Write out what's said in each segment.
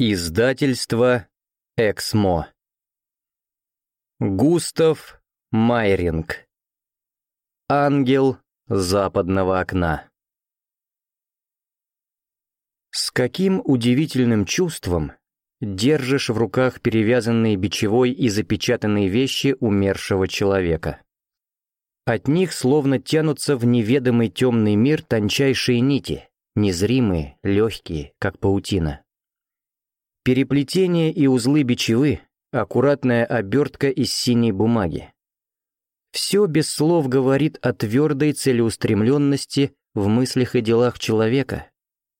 Издательство «Эксмо». Густав Майринг. Ангел западного окна. С каким удивительным чувством держишь в руках перевязанные бичевой и запечатанные вещи умершего человека? От них словно тянутся в неведомый темный мир тончайшие нити, незримые, легкие, как паутина. Переплетение и узлы бичевы, аккуратная обертка из синей бумаги. Все без слов говорит о твердой целеустремленности в мыслях и делах человека,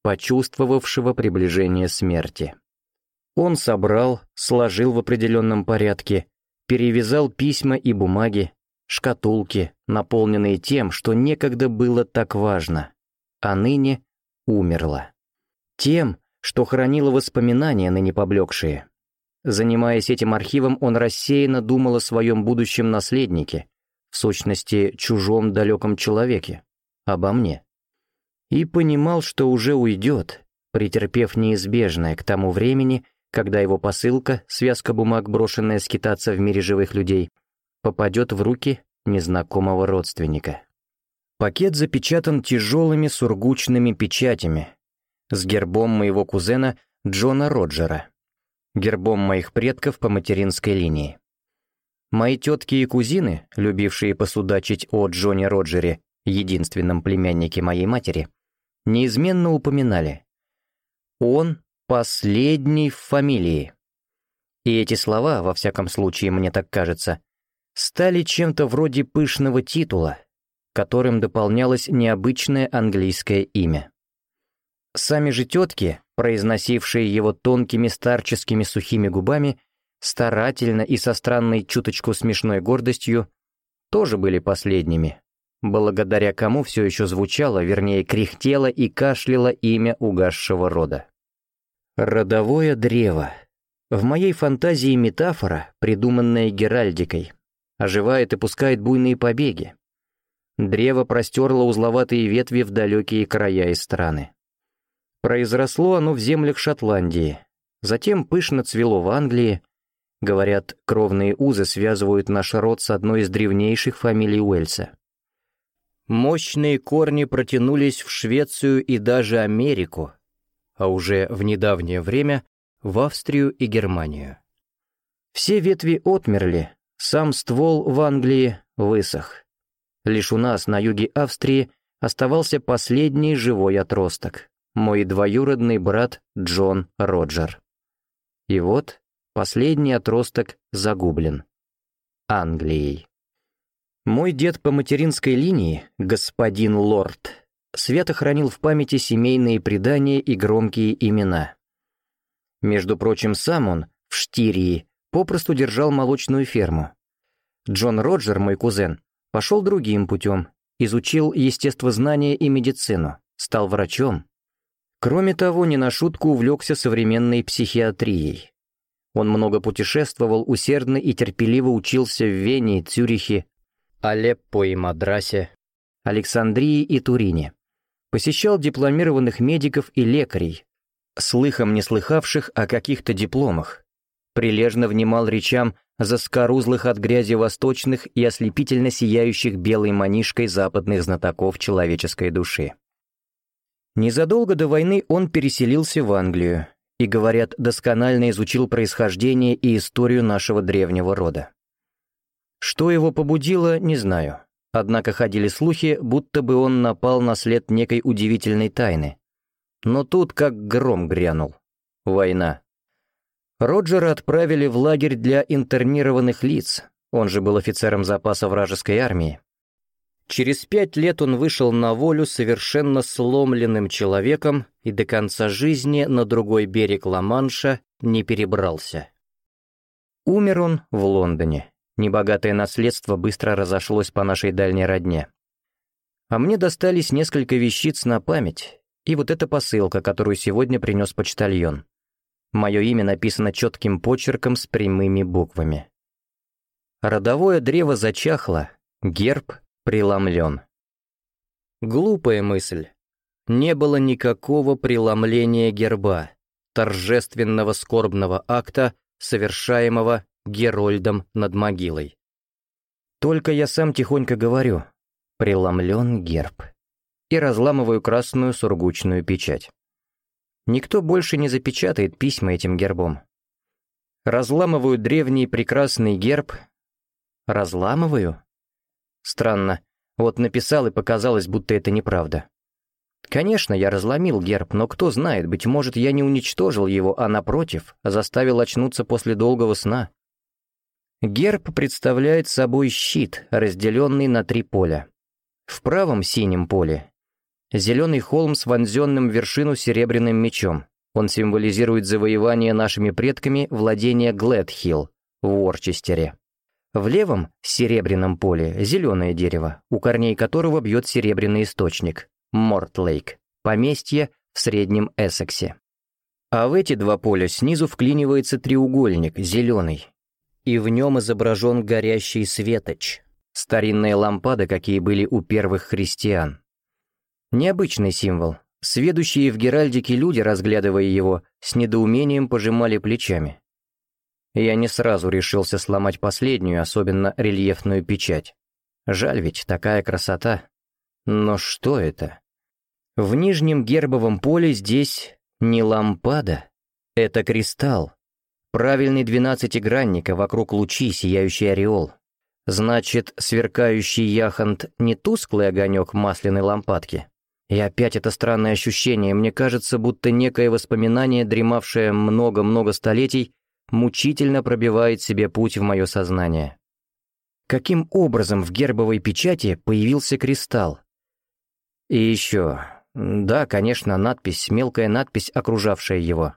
почувствовавшего приближение смерти. Он собрал, сложил в определенном порядке, перевязал письма и бумаги, шкатулки, наполненные тем, что некогда было так важно, а ныне умерло. Тем, что хранило воспоминания, ныне поблекшие. Занимаясь этим архивом, он рассеянно думал о своем будущем наследнике, в сущности, чужом далеком человеке, обо мне. И понимал, что уже уйдет, претерпев неизбежное к тому времени, когда его посылка, связка бумаг, брошенная скитаться в мире живых людей, попадет в руки незнакомого родственника. Пакет запечатан тяжелыми сургучными печатями, с гербом моего кузена Джона Роджера, гербом моих предков по материнской линии. Мои тетки и кузины, любившие посудачить о Джоне Роджере, единственном племяннике моей матери, неизменно упоминали «Он последний в фамилии». И эти слова, во всяком случае, мне так кажется, стали чем-то вроде пышного титула, которым дополнялось необычное английское имя. Сами же тетки, произносившие его тонкими старческими сухими губами, старательно и со странной чуточку смешной гордостью, тоже были последними, благодаря кому все еще звучало, вернее, кряхтело и кашляло имя угасшего рода. Родовое древо. В моей фантазии метафора, придуманная Геральдикой, оживает и пускает буйные побеги. Древо простерло узловатые ветви в далекие края и страны. Произросло оно в землях Шотландии, затем пышно цвело в Англии. Говорят, кровные узы связывают наш род с одной из древнейших фамилий Уэльса. Мощные корни протянулись в Швецию и даже Америку, а уже в недавнее время в Австрию и Германию. Все ветви отмерли, сам ствол в Англии высох. Лишь у нас, на юге Австрии, оставался последний живой отросток мой двоюродный брат Джон Роджер. И вот последний отросток загублен. Англией. Мой дед по материнской линии, господин Лорд, свято хранил в памяти семейные предания и громкие имена. Между прочим, сам он, в Штирии, попросту держал молочную ферму. Джон Роджер, мой кузен, пошел другим путем, изучил естествознание и медицину, стал врачом, Кроме того, не на шутку увлекся современной психиатрией. Он много путешествовал, усердно и терпеливо учился в Вене, Цюрихе, Алеппо и Мадрасе, Александрии и Турине. Посещал дипломированных медиков и лекарей, слыхом не слыхавших о каких-то дипломах. Прилежно внимал речам заскорузлых от грязи восточных и ослепительно сияющих белой манишкой западных знатоков человеческой души. Незадолго до войны он переселился в Англию и, говорят, досконально изучил происхождение и историю нашего древнего рода. Что его побудило, не знаю. Однако ходили слухи, будто бы он напал на след некой удивительной тайны. Но тут как гром грянул. Война. Роджера отправили в лагерь для интернированных лиц, он же был офицером запаса вражеской армии. Через пять лет он вышел на волю совершенно сломленным человеком и до конца жизни на другой берег Ла-Манша не перебрался. Умер он в Лондоне. Небогатое наследство быстро разошлось по нашей дальней родне. А мне достались несколько вещиц на память, и вот эта посылка, которую сегодня принес почтальон. Мое имя написано четким почерком с прямыми буквами. Родовое древо зачахло, герб преломлен. Глупая мысль. Не было никакого преломления герба. торжественного скорбного акта, совершаемого Герольдом над могилой. Только я сам тихонько говорю «преломлен герб» и разламываю красную сургучную печать. Никто больше не запечатает письма этим гербом. Разламываю древний прекрасный герб. Разламываю? Странно. Вот написал и показалось, будто это неправда. Конечно, я разломил герб, но кто знает, быть может, я не уничтожил его, а напротив, заставил очнуться после долгого сна. Герб представляет собой щит, разделенный на три поля. В правом синем поле — зеленый холм с вонзенным в вершину серебряным мечом. Он символизирует завоевание нашими предками владения Глэдхилл в Уорчестере. В левом серебряном поле зеленое дерево, у корней которого бьет серебряный источник — Мортлейк, поместье в Среднем Эссексе. А в эти два поля снизу вклинивается треугольник, зеленый, и в нем изображен горящий светоч, старинная лампада, какие были у первых христиан. Необычный символ. Сведущие в Геральдике люди, разглядывая его, с недоумением пожимали плечами. Я не сразу решился сломать последнюю, особенно рельефную печать. Жаль ведь, такая красота. Но что это? В нижнем гербовом поле здесь не лампада, это кристалл, Правильный двенадцатигранник, а вокруг лучи, сияющий ореол. Значит, сверкающий яхонт не тусклый огонек масляной лампадки. И опять это странное ощущение, мне кажется, будто некое воспоминание, дремавшее много-много столетий, мучительно пробивает себе путь в мое сознание. Каким образом в гербовой печати появился кристалл? И еще... Да, конечно, надпись, мелкая надпись, окружавшая его.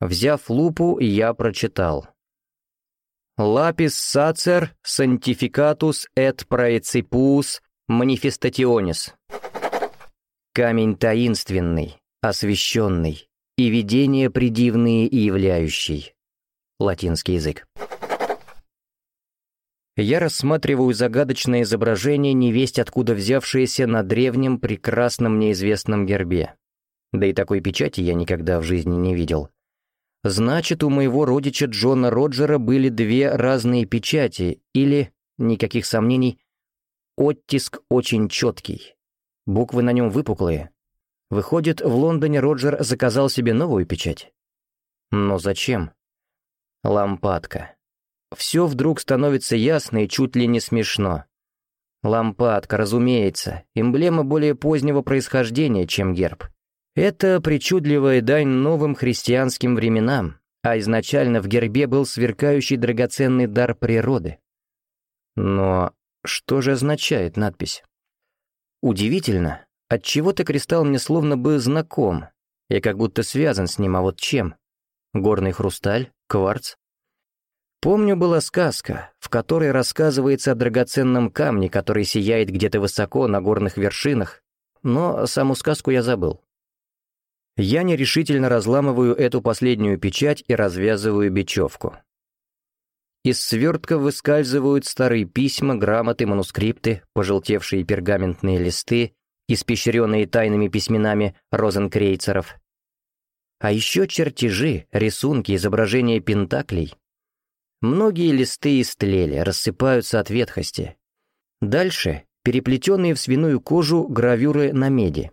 Взяв лупу, я прочитал. «Лапис сацер сантификатус et praecipus manifestationis». Камень таинственный, освященный, и видения придивные и являющий. Латинский язык. Я рассматриваю загадочное изображение, невесть откуда взявшееся на древнем, прекрасном неизвестном гербе. Да и такой печати я никогда в жизни не видел. Значит, у моего родича Джона Роджера были две разные печати, или, никаких сомнений, оттиск очень четкий. Буквы на нем выпуклые. Выходит, в Лондоне Роджер заказал себе новую печать. Но зачем? Лампадка. Все вдруг становится ясно и чуть ли не смешно. Лампадка, разумеется, эмблема более позднего происхождения, чем герб. Это причудливая дань новым христианским временам, а изначально в гербе был сверкающий драгоценный дар природы. Но что же означает надпись? Удивительно, отчего-то кристалл мне словно бы знаком, я как будто связан с ним, а вот чем? Горный хрусталь? Кварц? Помню, была сказка, в которой рассказывается о драгоценном камне, который сияет где-то высоко на горных вершинах, но саму сказку я забыл. Я нерешительно разламываю эту последнюю печать и развязываю бечевку. Из свертка выскальзывают старые письма, грамоты, манускрипты, пожелтевшие пергаментные листы, испещренные тайными письменами розенкрейцеров. А еще чертежи, рисунки, изображения пентаклей. Многие листы истлели, рассыпаются от ветхости. Дальше переплетенные в свиную кожу гравюры на меди.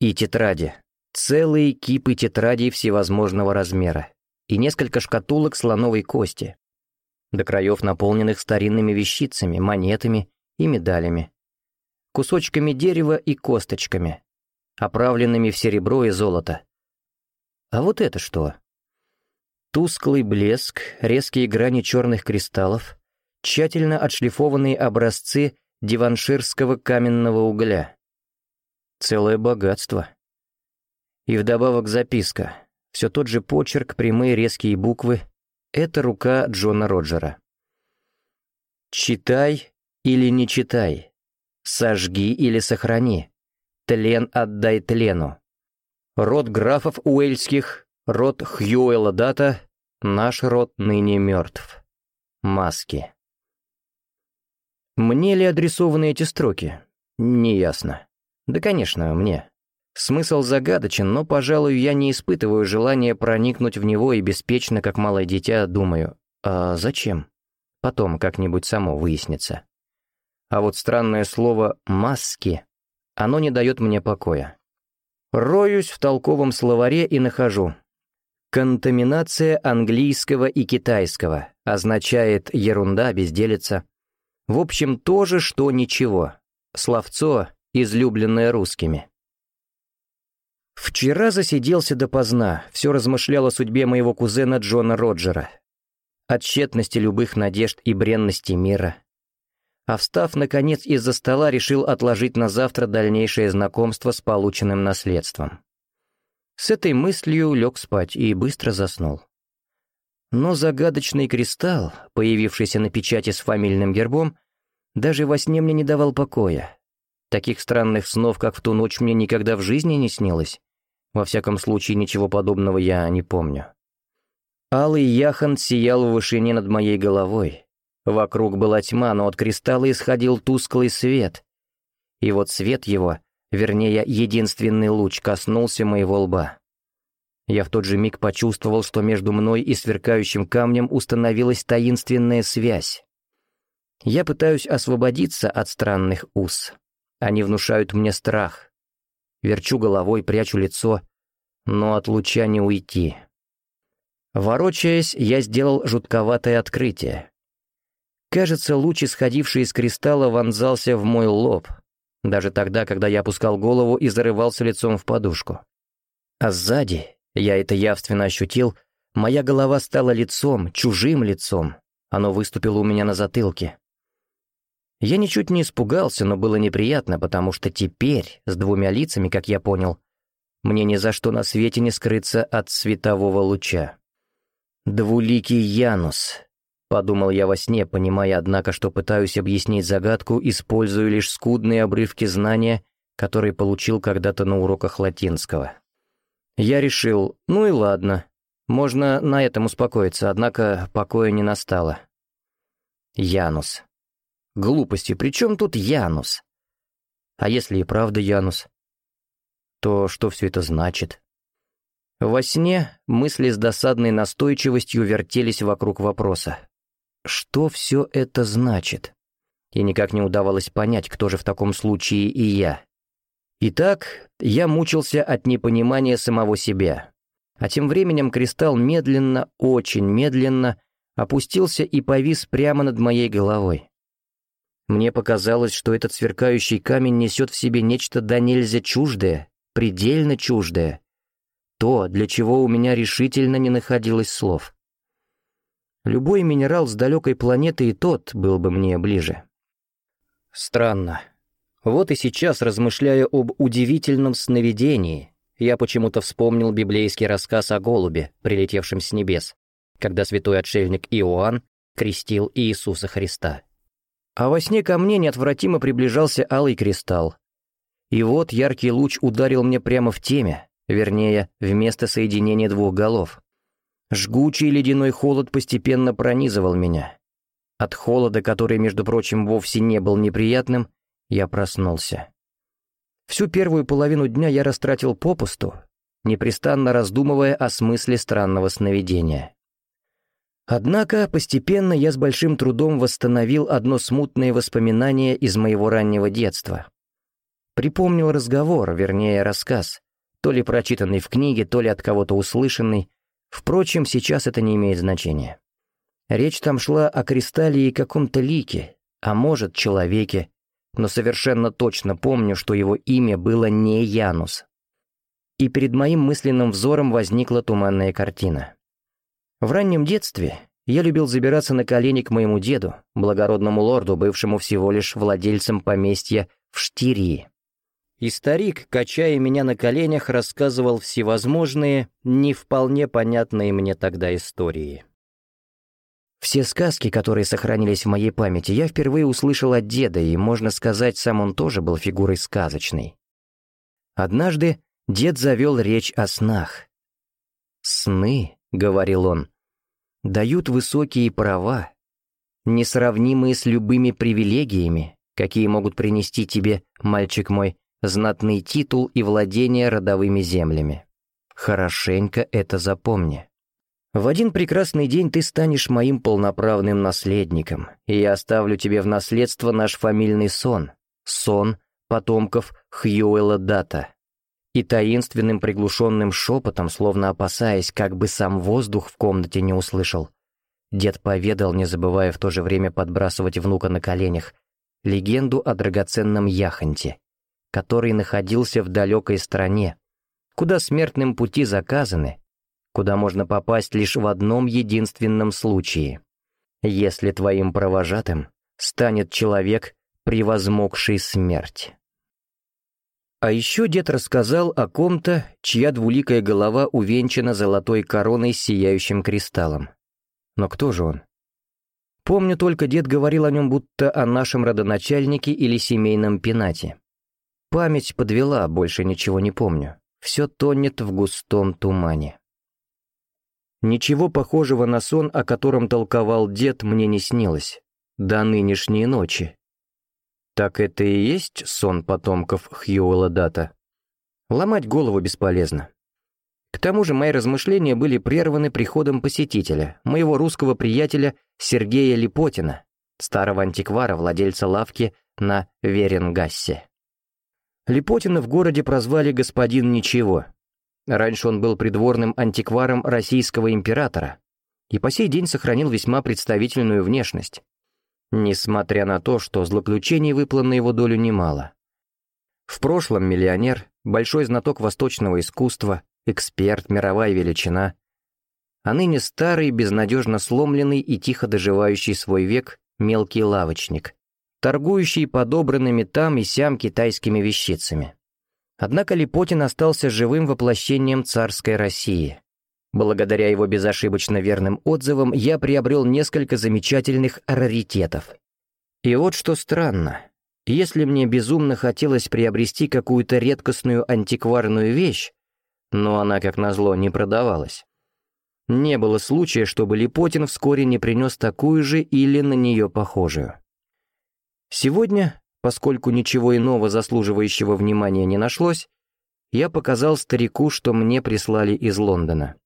И тетради, Целые кипы тетрадей всевозможного размера и несколько шкатулок слоновой кости, до краев наполненных старинными вещицами, монетами и медалями, кусочками дерева и косточками, оправленными в серебро и золото. А вот это что? Тусклый блеск, резкие грани черных кристаллов, тщательно отшлифованные образцы диванширского каменного угля. Целое богатство. И вдобавок записка. Все тот же почерк, прямые резкие буквы. Это рука Джона Роджера. «Читай или не читай. Сожги или сохрани. Тлен отдай тлену. Род графов уэльских, род Хьюэла Дата, наш род ныне мертв. Маски». Мне ли адресованы эти строки? Неясно. Да, конечно, мне. Смысл загадочен, но, пожалуй, я не испытываю желания проникнуть в него и беспечно, как малое дитя, думаю, а зачем? Потом как-нибудь само выяснится. А вот странное слово «маски», оно не дает мне покоя. Роюсь в толковом словаре и нахожу. Контаминация английского и китайского означает ерунда, безделица. В общем, то же, что ничего. Словцо, излюбленное русскими. Вчера засиделся допоздна, все размышлял о судьбе моего кузена Джона Роджера. О тщетности любых надежд и бренности мира. А встав, наконец, из-за стола, решил отложить на завтра дальнейшее знакомство с полученным наследством. С этой мыслью лег спать и быстро заснул. Но загадочный кристалл, появившийся на печати с фамильным гербом, даже во сне мне не давал покоя. Таких странных снов, как в ту ночь, мне никогда в жизни не снилось. Во всяком случае, ничего подобного я не помню. Алый яхан сиял в вышине над моей головой. Вокруг была тьма, но от кристалла исходил тусклый свет. И вот свет его, вернее, единственный луч, коснулся моего лба. Я в тот же миг почувствовал, что между мной и сверкающим камнем установилась таинственная связь. Я пытаюсь освободиться от странных уз. Они внушают мне страх, верчу головой, прячу лицо, но от луча не уйти. Ворочаясь, я сделал жутковатое открытие. Кажется, луч, исходивший из кристалла, вонзался в мой лоб, даже тогда, когда я опускал голову и зарывался лицом в подушку. А сзади, я это явственно ощутил, моя голова стала лицом, чужим лицом. Оно выступило у меня на затылке. Я ничуть не испугался, но было неприятно, потому что теперь, с двумя лицами, как я понял, мне ни за что на свете не скрыться от светового луча. «Двуликий Янус», — подумал я во сне, понимая, однако, что пытаюсь объяснить загадку, используя лишь скудные обрывки знания, которые получил когда-то на уроках латинского. Я решил, ну и ладно, можно на этом успокоиться, однако покоя не настало. Янус. Глупости, при чем тут Янус? А если и правда Янус? То что все это значит? Во сне мысли с досадной настойчивостью вертелись вокруг вопроса. Что все это значит? И никак не удавалось понять, кто же в таком случае и я. Итак, я мучился от непонимания самого себя. А тем временем кристалл медленно, очень медленно опустился и повис прямо над моей головой. Мне показалось, что этот сверкающий камень несет в себе нечто да нельзя чуждое, предельно чуждое. То, для чего у меня решительно не находилось слов. Любой минерал с далекой планеты и тот был бы мне ближе. Странно. Вот и сейчас, размышляя об удивительном сновидении, я почему-то вспомнил библейский рассказ о голубе, прилетевшем с небес, когда святой отшельник Иоанн крестил Иисуса Христа. А во сне ко мне неотвратимо приближался алый кристалл. И вот яркий луч ударил мне прямо в теме, вернее, вместо соединения двух голов. Жгучий ледяной холод постепенно пронизывал меня. От холода, который, между прочим, вовсе не был неприятным, я проснулся. Всю первую половину дня я растратил попусту, непрестанно раздумывая о смысле странного сновидения. Однако постепенно я с большим трудом восстановил одно смутное воспоминание из моего раннего детства. Припомнил разговор, вернее рассказ, то ли прочитанный в книге, то ли от кого-то услышанный. Впрочем, сейчас это не имеет значения. Речь там шла о кристалле и каком-то лике, а может, человеке, но совершенно точно помню, что его имя было не Янус. И перед моим мысленным взором возникла туманная картина. В раннем детстве я любил забираться на колени к моему деду, благородному лорду, бывшему всего лишь владельцем поместья в Штирии. И старик, качая меня на коленях, рассказывал всевозможные, не вполне понятные мне тогда истории. Все сказки, которые сохранились в моей памяти, я впервые услышал от деда, и, можно сказать, сам он тоже был фигурой сказочной. Однажды дед завел речь о снах. «Сны», — говорил он, — «дают высокие права, несравнимые с любыми привилегиями, какие могут принести тебе, мальчик мой, знатный титул и владение родовыми землями. Хорошенько это запомни. В один прекрасный день ты станешь моим полноправным наследником, и я оставлю тебе в наследство наш фамильный сон, сон потомков Хьюэла Дата. И таинственным приглушенным шепотом, словно опасаясь, как бы сам воздух в комнате не услышал, дед поведал, не забывая в то же время подбрасывать внука на коленях, легенду о драгоценном яхонте, который находился в далекой стране, куда смертным пути заказаны, куда можно попасть лишь в одном единственном случае. Если твоим провожатым станет человек, превозмогший смерть. А еще дед рассказал о ком-то, чья двуликая голова увенчана золотой короной с сияющим кристаллом. Но кто же он? Помню только, дед говорил о нем будто о нашем родоначальнике или семейном пенате. Память подвела, больше ничего не помню. Все тонет в густом тумане. Ничего похожего на сон, о котором толковал дед, мне не снилось. До нынешней ночи. Так это и есть сон потомков Хьюэлла Дата? Ломать голову бесполезно. К тому же мои размышления были прерваны приходом посетителя, моего русского приятеля Сергея Липотина, старого антиквара, владельца лавки на Веренгассе. Липотина в городе прозвали «господин ничего», Раньше он был придворным антикваром российского императора и по сей день сохранил весьма представительную внешность, несмотря на то, что злоключений выпало на его долю немало. В прошлом миллионер, большой знаток восточного искусства, эксперт, мировая величина, а ныне старый, безнадежно сломленный и тихо доживающий свой век мелкий лавочник, торгующий подобранными там и сям китайскими вещицами. Однако Липотин остался живым воплощением царской России. Благодаря его безошибочно верным отзывам я приобрел несколько замечательных раритетов. И вот что странно. Если мне безумно хотелось приобрести какую-то редкостную антикварную вещь, но она, как назло, не продавалась, не было случая, чтобы Липотин вскоре не принес такую же или на нее похожую. Сегодня Поскольку ничего иного заслуживающего внимания не нашлось, я показал старику, что мне прислали из Лондона.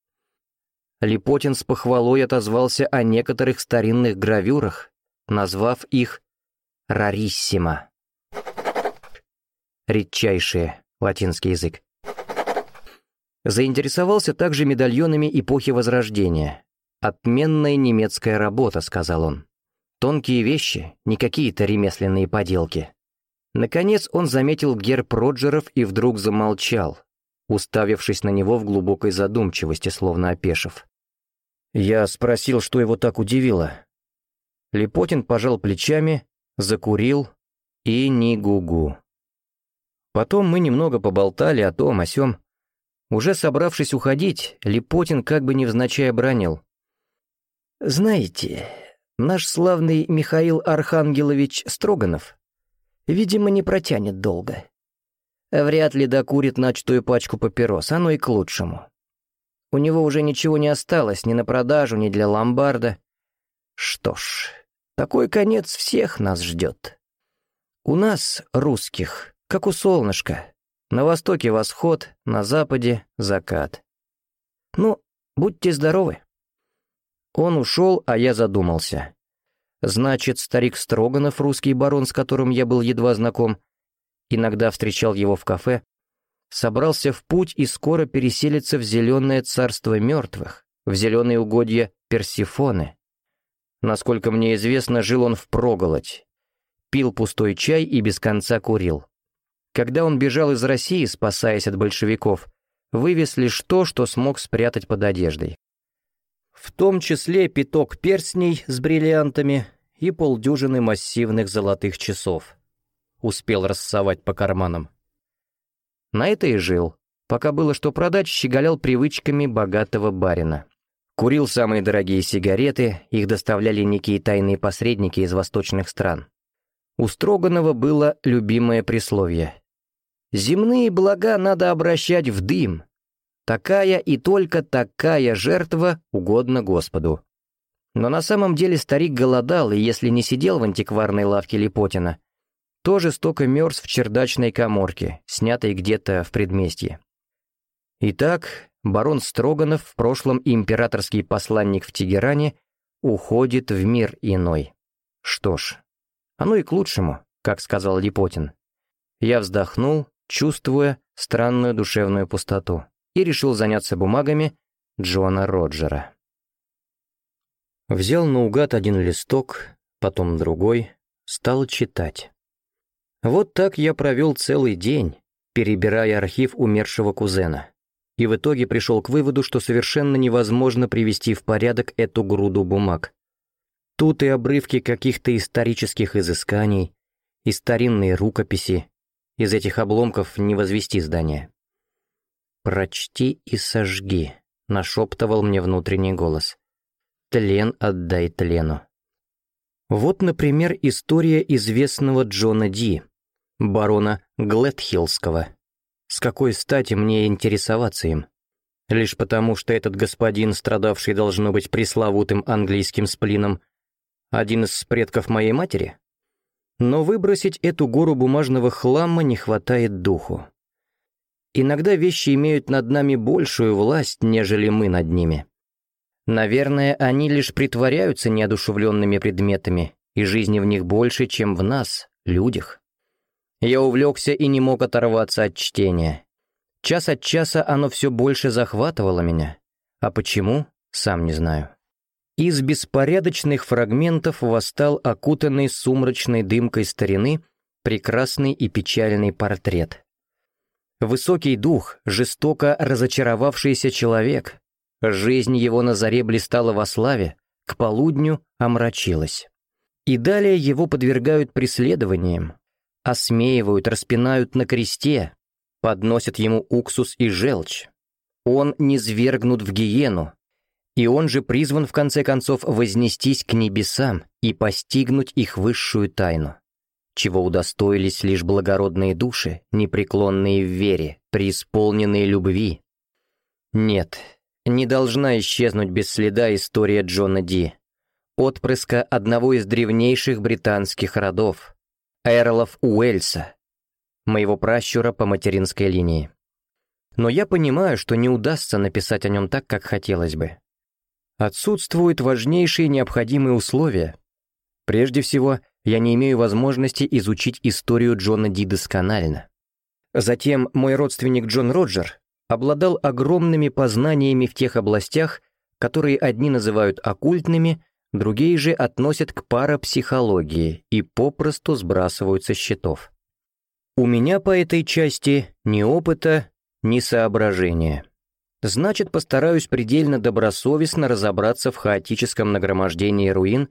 Липотин с похвалой отозвался о некоторых старинных гравюрах, назвав их «рариссимо». Редчайшие, латинский язык. Заинтересовался также медальонами эпохи Возрождения. «Отменная немецкая работа», — сказал он. Тонкие вещи, не какие-то ремесленные поделки. Наконец он заметил герб Роджеров и вдруг замолчал, уставившись на него в глубокой задумчивости, словно опешив. Я спросил, что его так удивило. Лепотин пожал плечами, закурил и ни гугу. Потом мы немного поболтали о том, о сём. Уже собравшись уходить, Лепотин как бы невзначай бронил. «Знаете, Наш славный Михаил Архангелович Строганов, видимо, не протянет долго. Вряд ли докурит начатую пачку папирос, оно и к лучшему. У него уже ничего не осталось ни на продажу, ни для ломбарда. Что ж, такой конец всех нас ждет. У нас, русских, как у солнышка. На востоке восход, на западе закат. Ну, будьте здоровы. Он ушел, а я задумался. Значит, старик Строганов, русский барон, с которым я был едва знаком, иногда встречал его в кафе, собрался в путь и скоро переселится в зеленое царство мертвых, в зеленые угодья Персифоны. Насколько мне известно, жил он в проголодь, пил пустой чай и без конца курил. Когда он бежал из России, спасаясь от большевиков, вывез лишь то, что смог спрятать под одеждой в том числе пяток перстней с бриллиантами и полдюжины массивных золотых часов. Успел рассовать по карманам. На это и жил. Пока было что продать, щеголял привычками богатого барина. Курил самые дорогие сигареты, их доставляли некие тайные посредники из восточных стран. У Строганова было любимое присловие. «Земные блага надо обращать в дым, Такая и только такая жертва угодна Господу. Но на самом деле старик голодал, и если не сидел в антикварной лавке Липотина, то жестоко мерз в чердачной коморке, снятой где-то в предместье. Итак, барон Строганов, в прошлом императорский посланник в Тегеране, уходит в мир иной. Что ж, оно и к лучшему, как сказал Липотин. Я вздохнул, чувствуя странную душевную пустоту, и решил заняться бумагами Джона Роджера. Взял наугад один листок, потом другой, стал читать. Вот так я провел целый день, перебирая архив умершего кузена, и в итоге пришел к выводу, что совершенно невозможно привести в порядок эту груду бумаг. Тут и обрывки каких-то исторических изысканий, и старинные рукописи, из этих обломков не возвести здание. «Прочти и сожги», — нашептывал мне внутренний голос. «Тлен отдай тлену». Вот, например, история известного Джона Ди, барона Глетхиллского. С какой стати мне интересоваться им? Лишь потому, что этот господин, страдавший должно быть пресловутым английским сплином, один из предков моей матери? Но выбросить эту гору бумажного хлама не хватает духу. Иногда вещи имеют над нами большую власть, нежели мы над ними. Наверное, они лишь притворяются неодушевленными предметами, и жизни в них больше, чем в нас, людях. Я увлекся и не мог оторваться от чтения. Час от часа оно все больше захватывало меня. А почему, сам не знаю. Из беспорядочных фрагментов восстал окутанный сумрачной дымкой старины прекрасный и печальный портрет. Высокий дух, жестоко разочаровавшийся человек. Жизнь его на заре блистала во славе, к полудню омрачилась. И далее его подвергают преследованиям, осмеивают, распинают на кресте, подносят ему уксус и желчь. Он низвергнут в гиену, и он же призван в конце концов вознестись к небесам и постигнуть их высшую тайну, чего удостоились лишь благородные души, непреклонные в вере, преисполненные любви. Нет, не должна исчезнуть без следа история Джона Ди, отпрыска одного из древнейших британских родов, Эрлов Уэльса, моего пращура по материнской линии. Но я понимаю, что не удастся написать о нем так, как хотелось бы. Отсутствуют важнейшие необходимые условия. Прежде всего, я не имею возможности изучить историю Джона Ди досконально. Затем мой родственник Джон Роджер обладал огромными познаниями в тех областях, которые одни называют оккультными, другие же относят к парапсихологии и попросту сбрасывают со счетов. У меня по этой части ни опыта, ни соображения. Значит, постараюсь предельно добросовестно разобраться в хаотическом нагромождении руин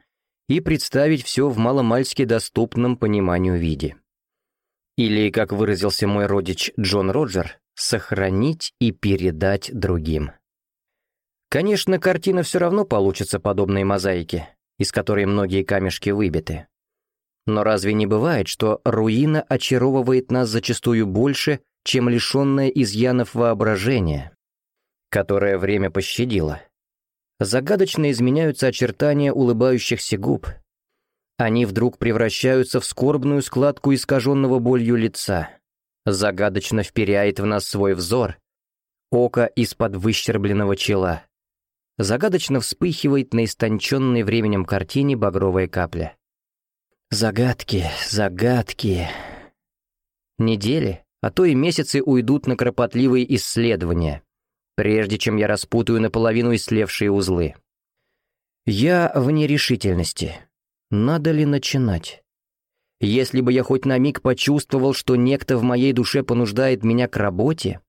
и представить все в маломальски доступном пониманию виде. Или, как выразился мой родич Джон Роджер, сохранить и передать другим. Конечно, картина все равно получится подобной мозаике, из которой многие камешки выбиты. Но разве не бывает, что руина очаровывает нас зачастую больше, чем лишенное изъянов воображение? которое время пощадило. Загадочно изменяются очертания улыбающихся губ. Они вдруг превращаются в скорбную складку искаженного болью лица. Загадочно вперяет в нас свой взор. Око из-под выщербленного чела. Загадочно вспыхивает на истонченной временем картине багровая капля. Загадки, загадки. Недели, а то и месяцы уйдут на кропотливые исследования, прежде чем я распутаю наполовину истлевшие узлы. Я в нерешительности. Надо ли начинать? Если бы я хоть на миг почувствовал, что некто в моей душе понуждает меня к работе,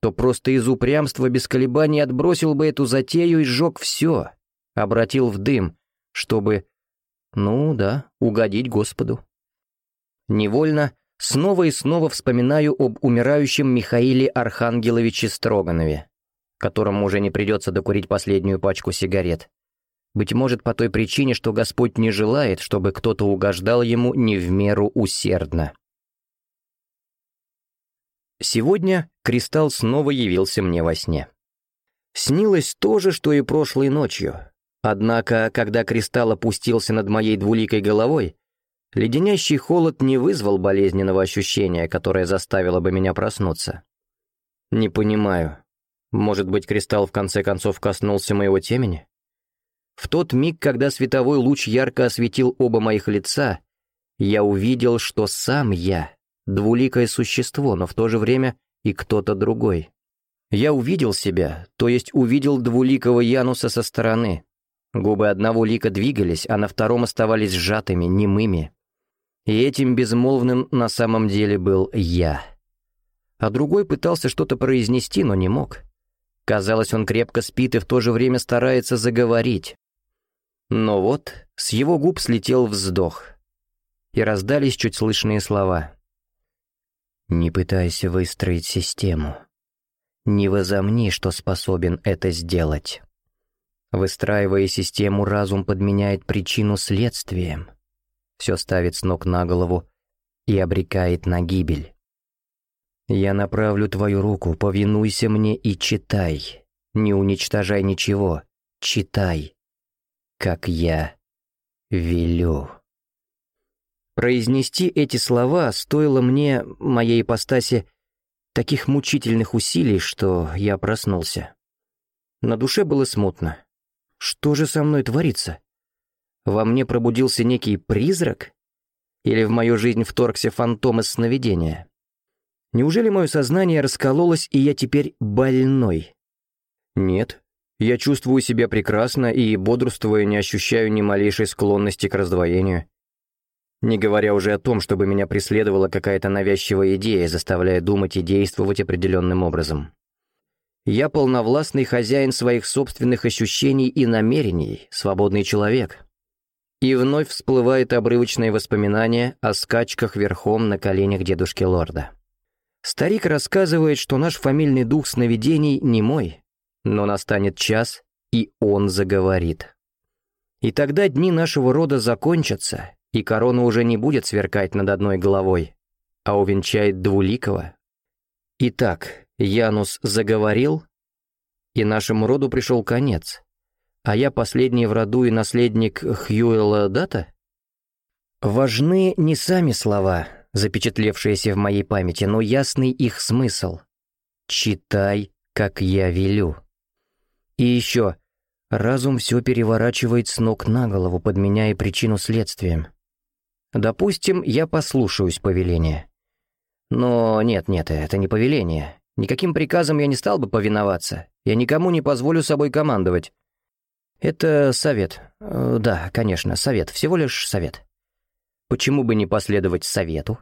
то просто из упрямства без колебаний отбросил бы эту затею и сжег все, обратил в дым, чтобы, ну да, угодить Господу. Невольно снова и снова вспоминаю об умирающем Михаиле Архангеловиче Строганове, которому уже не придется докурить последнюю пачку сигарет. Быть может, по той причине, что Господь не желает, чтобы кто-то угождал ему не в меру усердно. Сегодня кристалл снова явился мне во сне. Снилось то же, что и прошлой ночью. Однако, когда кристалл опустился над моей двуликой головой, Леденящий холод не вызвал болезненного ощущения, которое заставило бы меня проснуться. Не понимаю. Может быть, кристалл в конце концов коснулся моего темени? В тот миг, когда световой луч ярко осветил оба моих лица, я увидел, что сам я — двуликое существо, но в то же время и кто-то другой. Я увидел себя, то есть увидел двуликого Януса со стороны. Губы одного лика двигались, а на втором оставались сжатыми, немыми. И этим безмолвным на самом деле был я. А другой пытался что-то произнести, но не мог. Казалось, он крепко спит и в то же время старается заговорить. Но вот с его губ слетел вздох, и раздались чуть слышные слова. «Не пытайся выстроить систему. Не возомни, что способен это сделать. Выстраивая систему, разум подменяет причину следствием, все ставит с ног на голову и обрекает на гибель. Я направлю твою руку, повинуйся мне и читай. Не уничтожай ничего, читай, как я велю. Произнести эти слова стоило мне, моей ипостаси, таких мучительных усилий, что я проснулся. На душе было смутно. Что же со мной творится? Во мне пробудился некий призрак? Или в мою жизнь вторгся фантом из сновидения? Неужели мое сознание раскололось, и я теперь больной? Нет. Я чувствую себя прекрасно и, бодрствуя, не ощущаю ни малейшей склонности к раздвоению. Не говоря уже о том, чтобы меня преследовала какая-то навязчивая идея, заставляя думать и действовать определенным образом. Я полновластный хозяин своих собственных ощущений и намерений, свободный человек. И вновь всплывает обрывочное воспоминание о скачках верхом на коленях дедушки Лорда. Старик рассказывает, что наш фамильный дух сновидений не мой, но настанет час, и он заговорит. И тогда дни нашего рода закончатся, и корона уже не будет сверкать над одной головой, а увенчает двуликого. Итак, Янус заговорил, и нашему роду пришел конец, а я последний в роду и наследник Хьюэла Дата? Важны не сами слова, запечатлевшиеся в моей памяти, но ясный их смысл. «Читай, как я велю». И еще, разум все переворачивает с ног на голову, подменяя причину следствием. Допустим, я послушаюсь повеления. Но нет-нет, это не повеление. Никаким приказом я не стал бы повиноваться. Я никому не позволю собой командовать. Это совет. Э, да, конечно, совет. Всего лишь совет. Почему бы не последовать совету?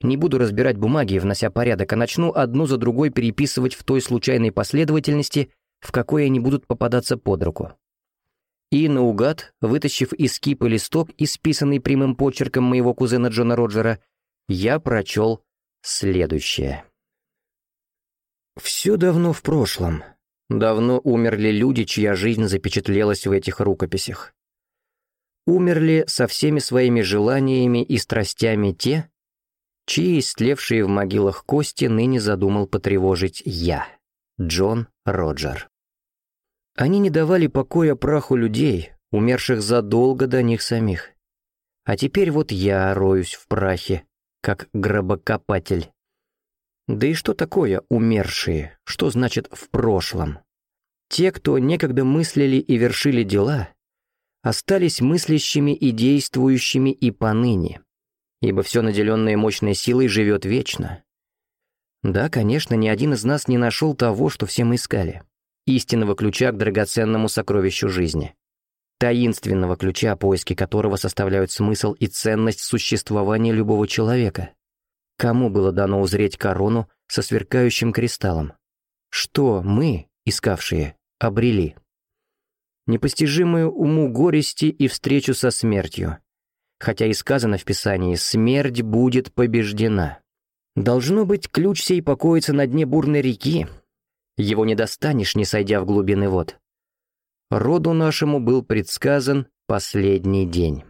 Не буду разбирать бумаги, внося порядок, а начну одну за другой переписывать в той случайной последовательности, в какой они будут попадаться под руку. И наугад, вытащив из кипы листок, исписанный прямым почерком моего кузена Джона Роджера, я прочел следующее. Все давно в прошлом. Давно умерли люди, чья жизнь запечатлелась в этих рукописях. Умерли со всеми своими желаниями и страстями те, чьи истлевшие в могилах кости ныне задумал потревожить я, Джон Роджер. Они не давали покоя праху людей, умерших задолго до них самих. А теперь вот я роюсь в прахе, как гробокопатель. Да и что такое умершие? Что значит «в прошлом»? Те, кто некогда мыслили и вершили дела, остались мыслящими и действующими и поныне, ибо все наделенное мощной силой живет вечно. Да, конечно, ни один из нас не нашел того, что все мы искали истинного ключа к драгоценному сокровищу жизни. Таинственного ключа, поиски которого составляют смысл и ценность существования любого человека. Кому было дано узреть корону со сверкающим кристаллом? Что мы, искавшие, обрели? Непостижимую уму горести и встречу со смертью. Хотя и сказано в Писании «смерть будет побеждена». Должно быть, ключ сей покоится на дне бурной реки, его не достанешь, не сойдя в глубины вод. Роду нашему был предсказан последний день.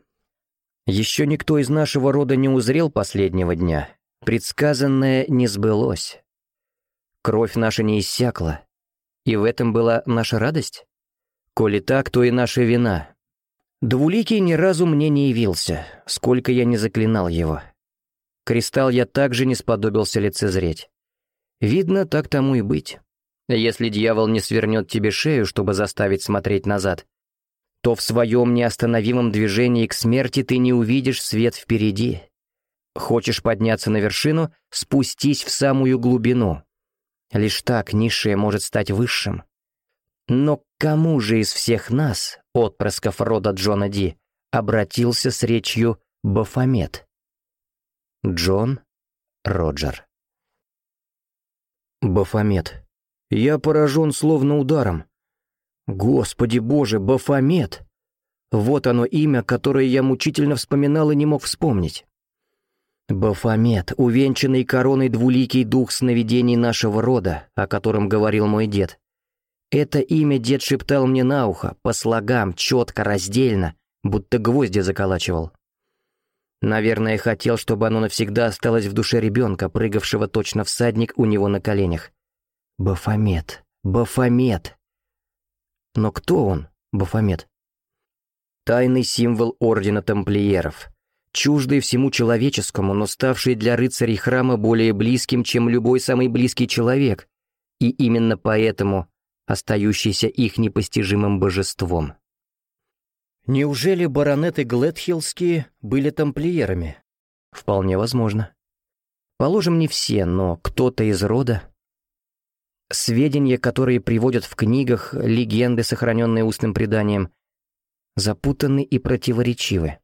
Еще никто из нашего рода не узрел последнего дня. Предсказанное не сбылось. Кровь наша не иссякла. И в этом была наша радость? Коли так, то и наша вина. Двуликий ни разу мне не явился, сколько я не заклинал его. Кристалл я также не сподобился лицезреть. Видно, так тому и быть. Если дьявол не свернет тебе шею, чтобы заставить смотреть назад, то в своем неостановимом движении к смерти ты не увидишь свет впереди. Хочешь подняться на вершину — спустись в самую глубину. Лишь так низшее может стать высшим. Но кому же из всех нас, отпрысков рода Джона Ди, обратился с речью Бафомет? Джон Роджер. Бафомет. Я поражен словно ударом. Господи боже, Бафомет! Вот оно имя, которое я мучительно вспоминал и не мог вспомнить. Бафомет, увенчанный короной двуликий дух сновидений нашего рода, о котором говорил мой дед. Это имя дед шептал мне на ухо, по слогам, четко, раздельно, будто гвозди заколачивал. Наверное, хотел, чтобы оно навсегда осталось в душе ребенка, прыгавшего точно всадник у него на коленях. Бафомет, Бафомет. Но кто он, Бафомет? Тайный символ Ордена Тамплиеров, чуждый всему человеческому, но ставший для рыцарей храма более близким, чем любой самый близкий человек, и именно поэтому остающийся их непостижимым божеством. Неужели баронеты Гледхиллские были тамплиерами? Вполне возможно. Положим, не все, но кто-то из рода. Сведения, которые приводят в книгах, легенды, сохраненные устным преданием, запутаны и противоречивы.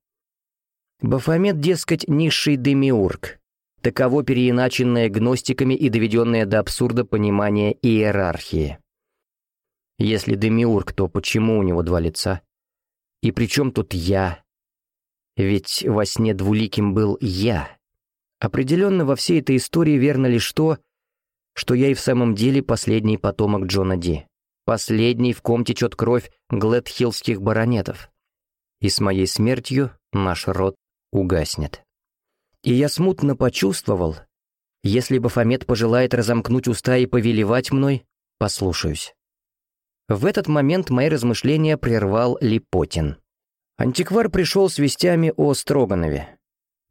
Бафомет, дескать, низший демиург. Таково переиначенное гностиками и доведенное до абсурда понимание иерархии. Если демиург, то почему у него два лица? И при чем тут я? Ведь во сне двуликим был я. Определенно во всей этой истории верно лишь то, что я и в самом деле последний потомок Джона Ди. Последний, в ком течет кровь глэдхиллских баронетов. И с моей смертью наш род угаснет. И я смутно почувствовал, если Бафомет пожелает разомкнуть уста и повелевать мной, послушаюсь. В этот момент мои размышления прервал Липотин. Антиквар пришел с вестями о Строганове.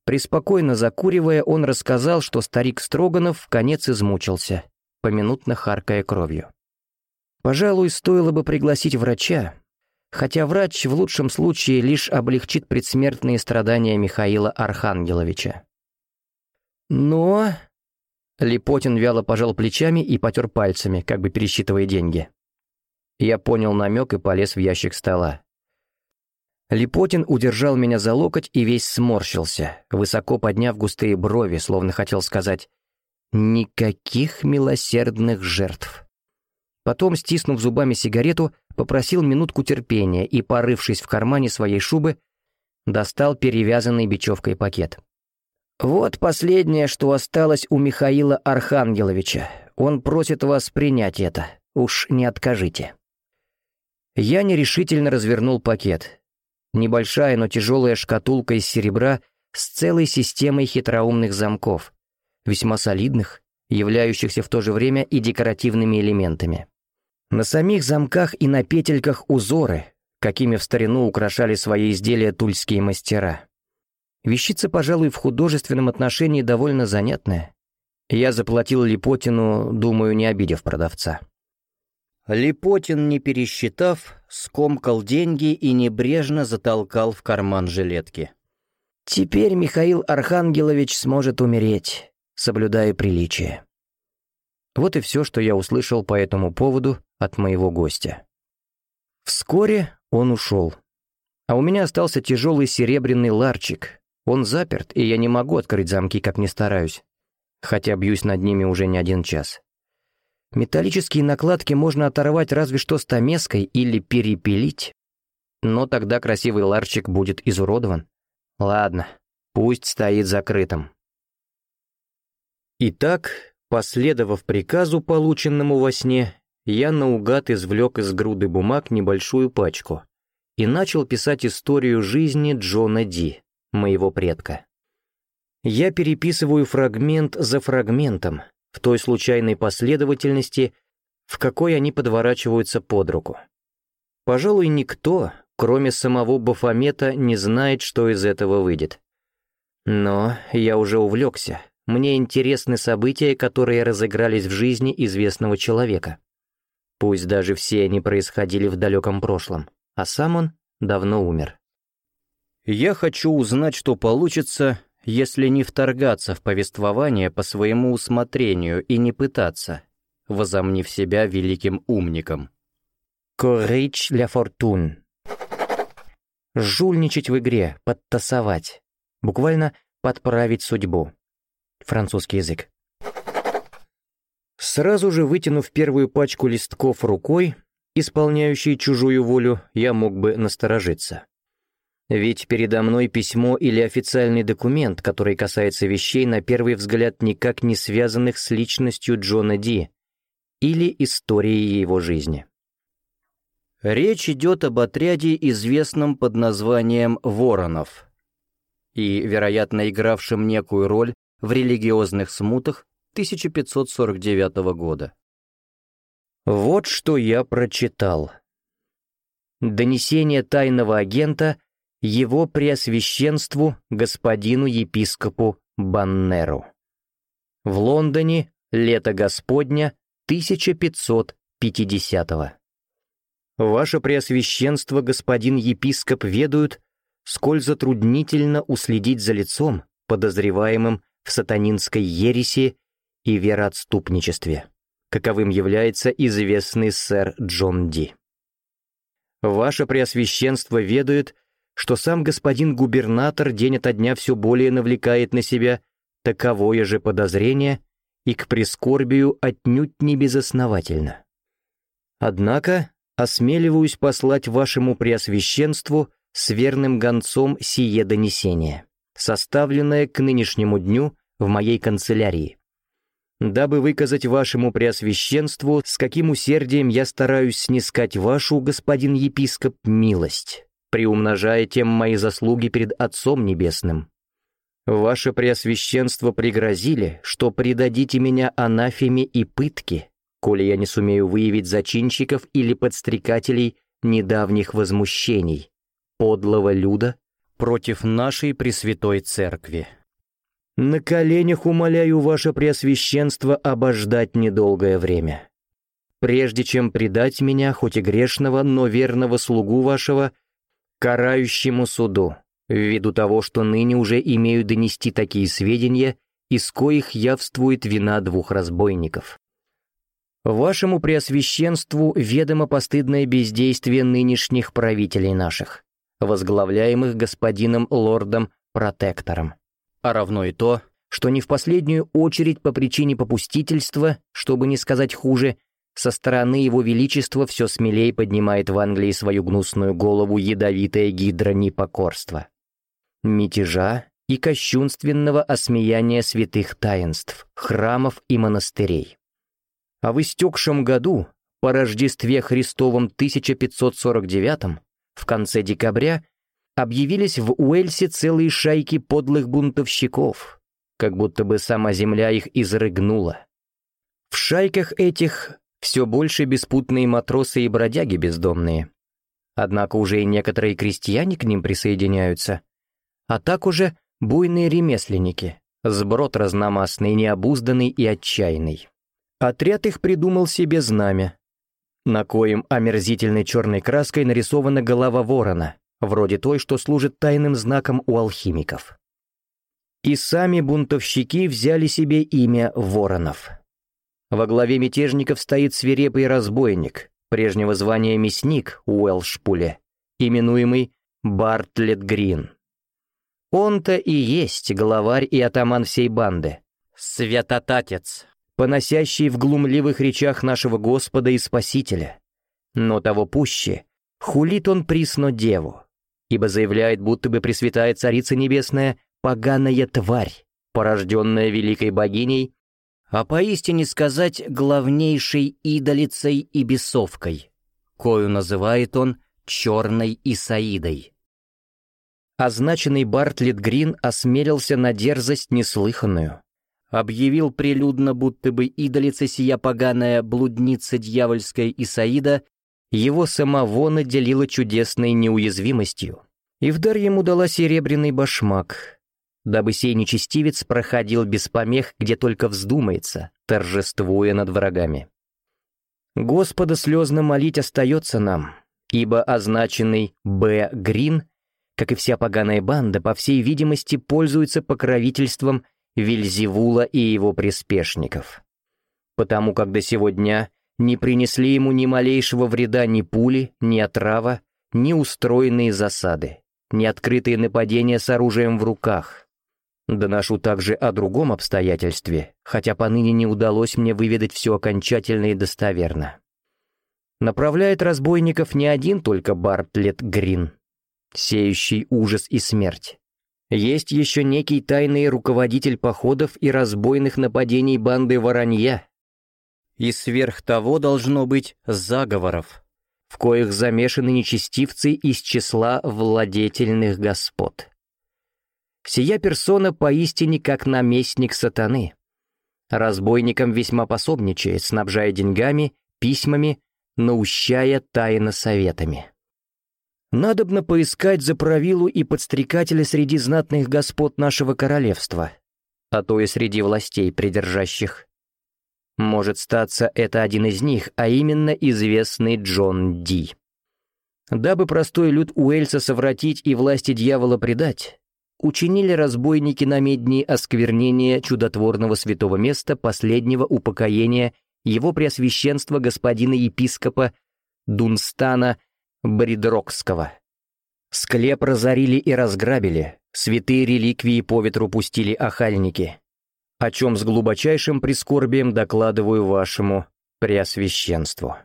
Приспокойно закуривая, он рассказал, что старик Строганов в конец измучился, поминутно харкая кровью. Пожалуй, стоило бы пригласить врача, хотя врач в лучшем случае лишь облегчит предсмертные страдания Михаила Архангеловича. Но... Липотин вяло пожал плечами и потер пальцами, как бы пересчитывая деньги. Я понял намек и полез в ящик стола. Липотин удержал меня за локоть и весь сморщился, высоко подняв густые брови, словно хотел сказать «Никаких милосердных жертв». Потом, стиснув зубами сигарету, попросил минутку терпения и, порывшись в кармане своей шубы, достал перевязанный бечевкой пакет. «Вот последнее, что осталось у Михаила Архангеловича. Он просит вас принять это. Уж не откажите». Я нерешительно развернул пакет. Небольшая, но тяжелая шкатулка из серебра с целой системой хитроумных замков, весьма солидных, являющихся в то же время и декоративными элементами. На самих замках и на петельках узоры, какими в старину украшали свои изделия тульские мастера. Вещица, пожалуй, в художественном отношении довольно занятная. Я заплатил Липотину, думаю, не обидев продавца. Липотин, не пересчитав, скомкал деньги и небрежно затолкал в карман жилетки. «Теперь Михаил Архангелович сможет умереть, соблюдая приличие». Вот и все, что я услышал по этому поводу от моего гостя. Вскоре он ушел. А у меня остался тяжелый серебряный ларчик. Он заперт, и я не могу открыть замки, как ни стараюсь. Хотя бьюсь над ними уже не один час. Металлические накладки можно оторвать разве что стамеской или перепилить. Но тогда красивый ларчик будет изуродован. Ладно, пусть стоит закрытым. Итак, последовав приказу, полученному во сне, я наугад извлек из груды бумаг небольшую пачку и начал писать историю жизни Джона Ди, моего предка. Я переписываю фрагмент за фрагментом, в той случайной последовательности, в какой они подворачиваются под руку. Пожалуй, никто, кроме самого Бафомета, не знает, что из этого выйдет. Но я уже увлекся. Мне интересны события, которые разыгрались в жизни известного человека. Пусть даже все они происходили в далеком прошлом, а сам он давно умер. Я хочу узнать, что получится, если не вторгаться в повествование по своему усмотрению и не пытаться, возомнив себя великим умником. Коррич ля фортун. Жульничать в игре, подтасовать. Буквально подправить судьбу. Французский язык. Сразу же вытянув первую пачку листков рукой, исполняющей чужую волю, я мог бы насторожиться. Ведь передо мной письмо или официальный документ, который касается вещей, на первый взгляд никак не связанных с личностью Джона Ди или историей его жизни. Речь идет об отряде, известном под названием «Воронов», и, вероятно, игравшем некую роль в религиозных смутах 1549 года. Вот что я прочитал. Донесение тайного агента его преосвященству господину епископу Баннеру. В Лондоне, лето Господня, 1550 -го. Ваше Преосвященство, господин епископ, ведают, сколь затруднительно уследить за лицом, подозреваемым в сатанинской ереси и вероотступничестве, каковым является известный сэр Джон Ди. Ваше Преосвященство ведает, что сам господин губернатор день ото дня все более навлекает на себя таковое же подозрение и к прискорбию отнюдь не безосновательно. Однако осмеливаюсь послать вашему преосвященству с верным гонцом сие донесение, составленное к нынешнему дню в моей канцелярии, дабы выказать вашему преосвященству, с каким усердием я стараюсь снискать вашу, господин епископ, милость, приумножая тем мои заслуги перед Отцом Небесным. Ваше Преосвященство пригрозили, что предадите меня анафеме и пытке, коли я не сумею выявить зачинщиков или подстрекателей недавних возмущений, подлого люда против нашей Пресвятой Церкви. На коленях умоляю ваше Преосвященство обождать недолгое время. Прежде чем предать меня, хоть и грешного, но верного слугу вашего, карающему суду, ввиду того, что ныне уже имею донести такие сведения, из коих явствует вина двух разбойников. Вашему Преосвященству ведомо постыдное бездействие нынешних правителей наших, возглавляемых господином лордом-протектором, а равно и то, что не в последнюю очередь по причине попустительства, чтобы не сказать хуже, со стороны его величества все смелее поднимает в Англии свою гнусную голову ядовитая гидра непокорства, мятежа и кощунственного осмеяния святых таинств, храмов и монастырей а в истекшем году, по Рождестве Христовом 1549 в конце декабря, объявились в Уэльсе целые шайки подлых бунтовщиков, как будто бы сама земля их изрыгнула. В шайках этих все больше беспутные матросы и бродяги бездомные. Однако уже и некоторые крестьяне к ним присоединяются. А так уже буйные ремесленники, сброд разномастный, необузданный и отчаянный. Отряд их придумал себе знамя, на коем омерзительной черной краской нарисована голова ворона, вроде той, что служит тайным знаком у алхимиков. И сами бунтовщики взяли себе имя Воронов. Во главе мятежников стоит свирепый разбойник, прежнего звания мясник Уэлшпуле, именуемый Бартлет Грин. Он-то и есть главарь и атаман всей банды. Святотатец, поносящий в глумливых речах нашего Господа и Спасителя. Но того пуще, хулит он присно деву, ибо заявляет, будто бы Пресвятая Царица Небесная — поганая тварь, порожденная великой богиней, а поистине сказать главнейшей идолицей и бесовкой, кою называет он черной Исаидой. Означенный Бартлет Грин осмелился на дерзость неслыханную — объявил прилюдно, будто бы идолица сия поганая блудница дьявольская Исаида его самого наделило чудесной неуязвимостью, и в дар ему дала серебряный башмак, дабы сей нечестивец проходил без помех, где только вздумается, торжествуя над врагами. Господа слезно молить остается нам, ибо означенный Б. Грин, как и вся поганая банда, по всей видимости, пользуется покровительством Вильзевула и его приспешников. Потому как до сего дня не принесли ему ни малейшего вреда ни пули, ни отрава, ни устроенные засады, ни открытые нападения с оружием в руках. Доношу также о другом обстоятельстве, хотя поныне не удалось мне выведать все окончательно и достоверно. Направляет разбойников не один только Бартлетт Грин, сеющий ужас и смерть. Есть еще некий тайный руководитель походов и разбойных нападений банды Воронья. И сверх того должно быть заговоров, в коих замешаны нечестивцы из числа владетельных господ. Сия персона поистине как наместник сатаны. Разбойникам весьма пособничает, снабжая деньгами, письмами, наущая тайно советами. Надобно поискать за правилу и подстрекателя среди знатных господ нашего королевства, а то и среди властей придержащих. Может статься, это один из них, а именно известный Джон Ди. Дабы простой люд Уэльса совратить и власти дьявола предать, учинили разбойники на медни осквернение чудотворного святого места последнего упокоения его преосвященства господина епископа Дунстана Бридрокского. Склеп разорили и разграбили, святые реликвии по ветру пустили охальники, о чем с глубочайшим прискорбием докладываю вашему преосвященству.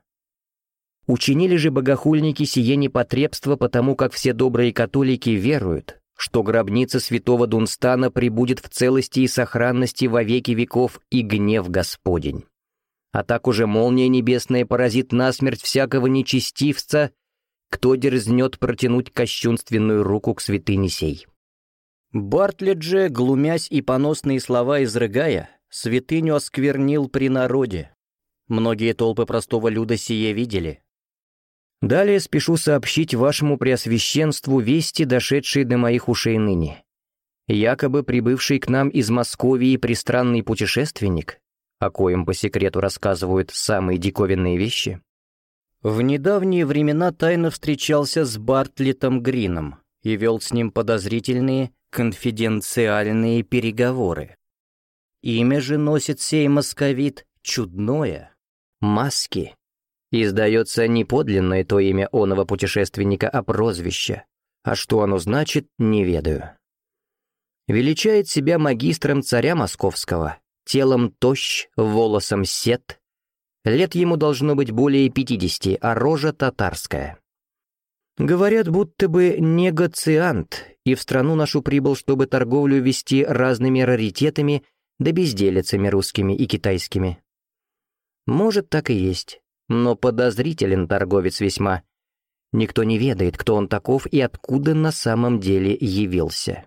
Учинили же богохульники сие непотребство, потому как все добрые католики веруют, что гробница святого Дунстана прибудет в целости и сохранности во веки веков и гнев Господень. А так уже молния небесная поразит насмерть всякого нечестивца, кто дерзнет протянуть кощунственную руку к святыне сей. Бартлетт же, глумясь и поносные слова изрыгая, святыню осквернил при народе. Многие толпы простого люда сие видели, Далее спешу сообщить вашему преосвященству вести, дошедшие до моих ушей ныне. Якобы прибывший к нам из Московии пристранный путешественник, о коем по секрету рассказывают самые диковинные вещи, в недавние времена тайно встречался с Бартлетом Грином и вел с ним подозрительные конфиденциальные переговоры. Имя же носит сей московит чудное — Маски. И, сдается, не подлинное то имя оного путешественника, а прозвище. А что оно значит, не ведаю. Величает себя магистром царя московского, телом тощ, волосом сет. Лет ему должно быть более пятидесяти, а рожа татарская. Говорят, будто бы негациант, и в страну нашу прибыл, чтобы торговлю вести разными раритетами да безделицами русскими и китайскими. Может, так и есть но подозрителен торговец весьма. Никто не ведает, кто он таков и откуда на самом деле явился.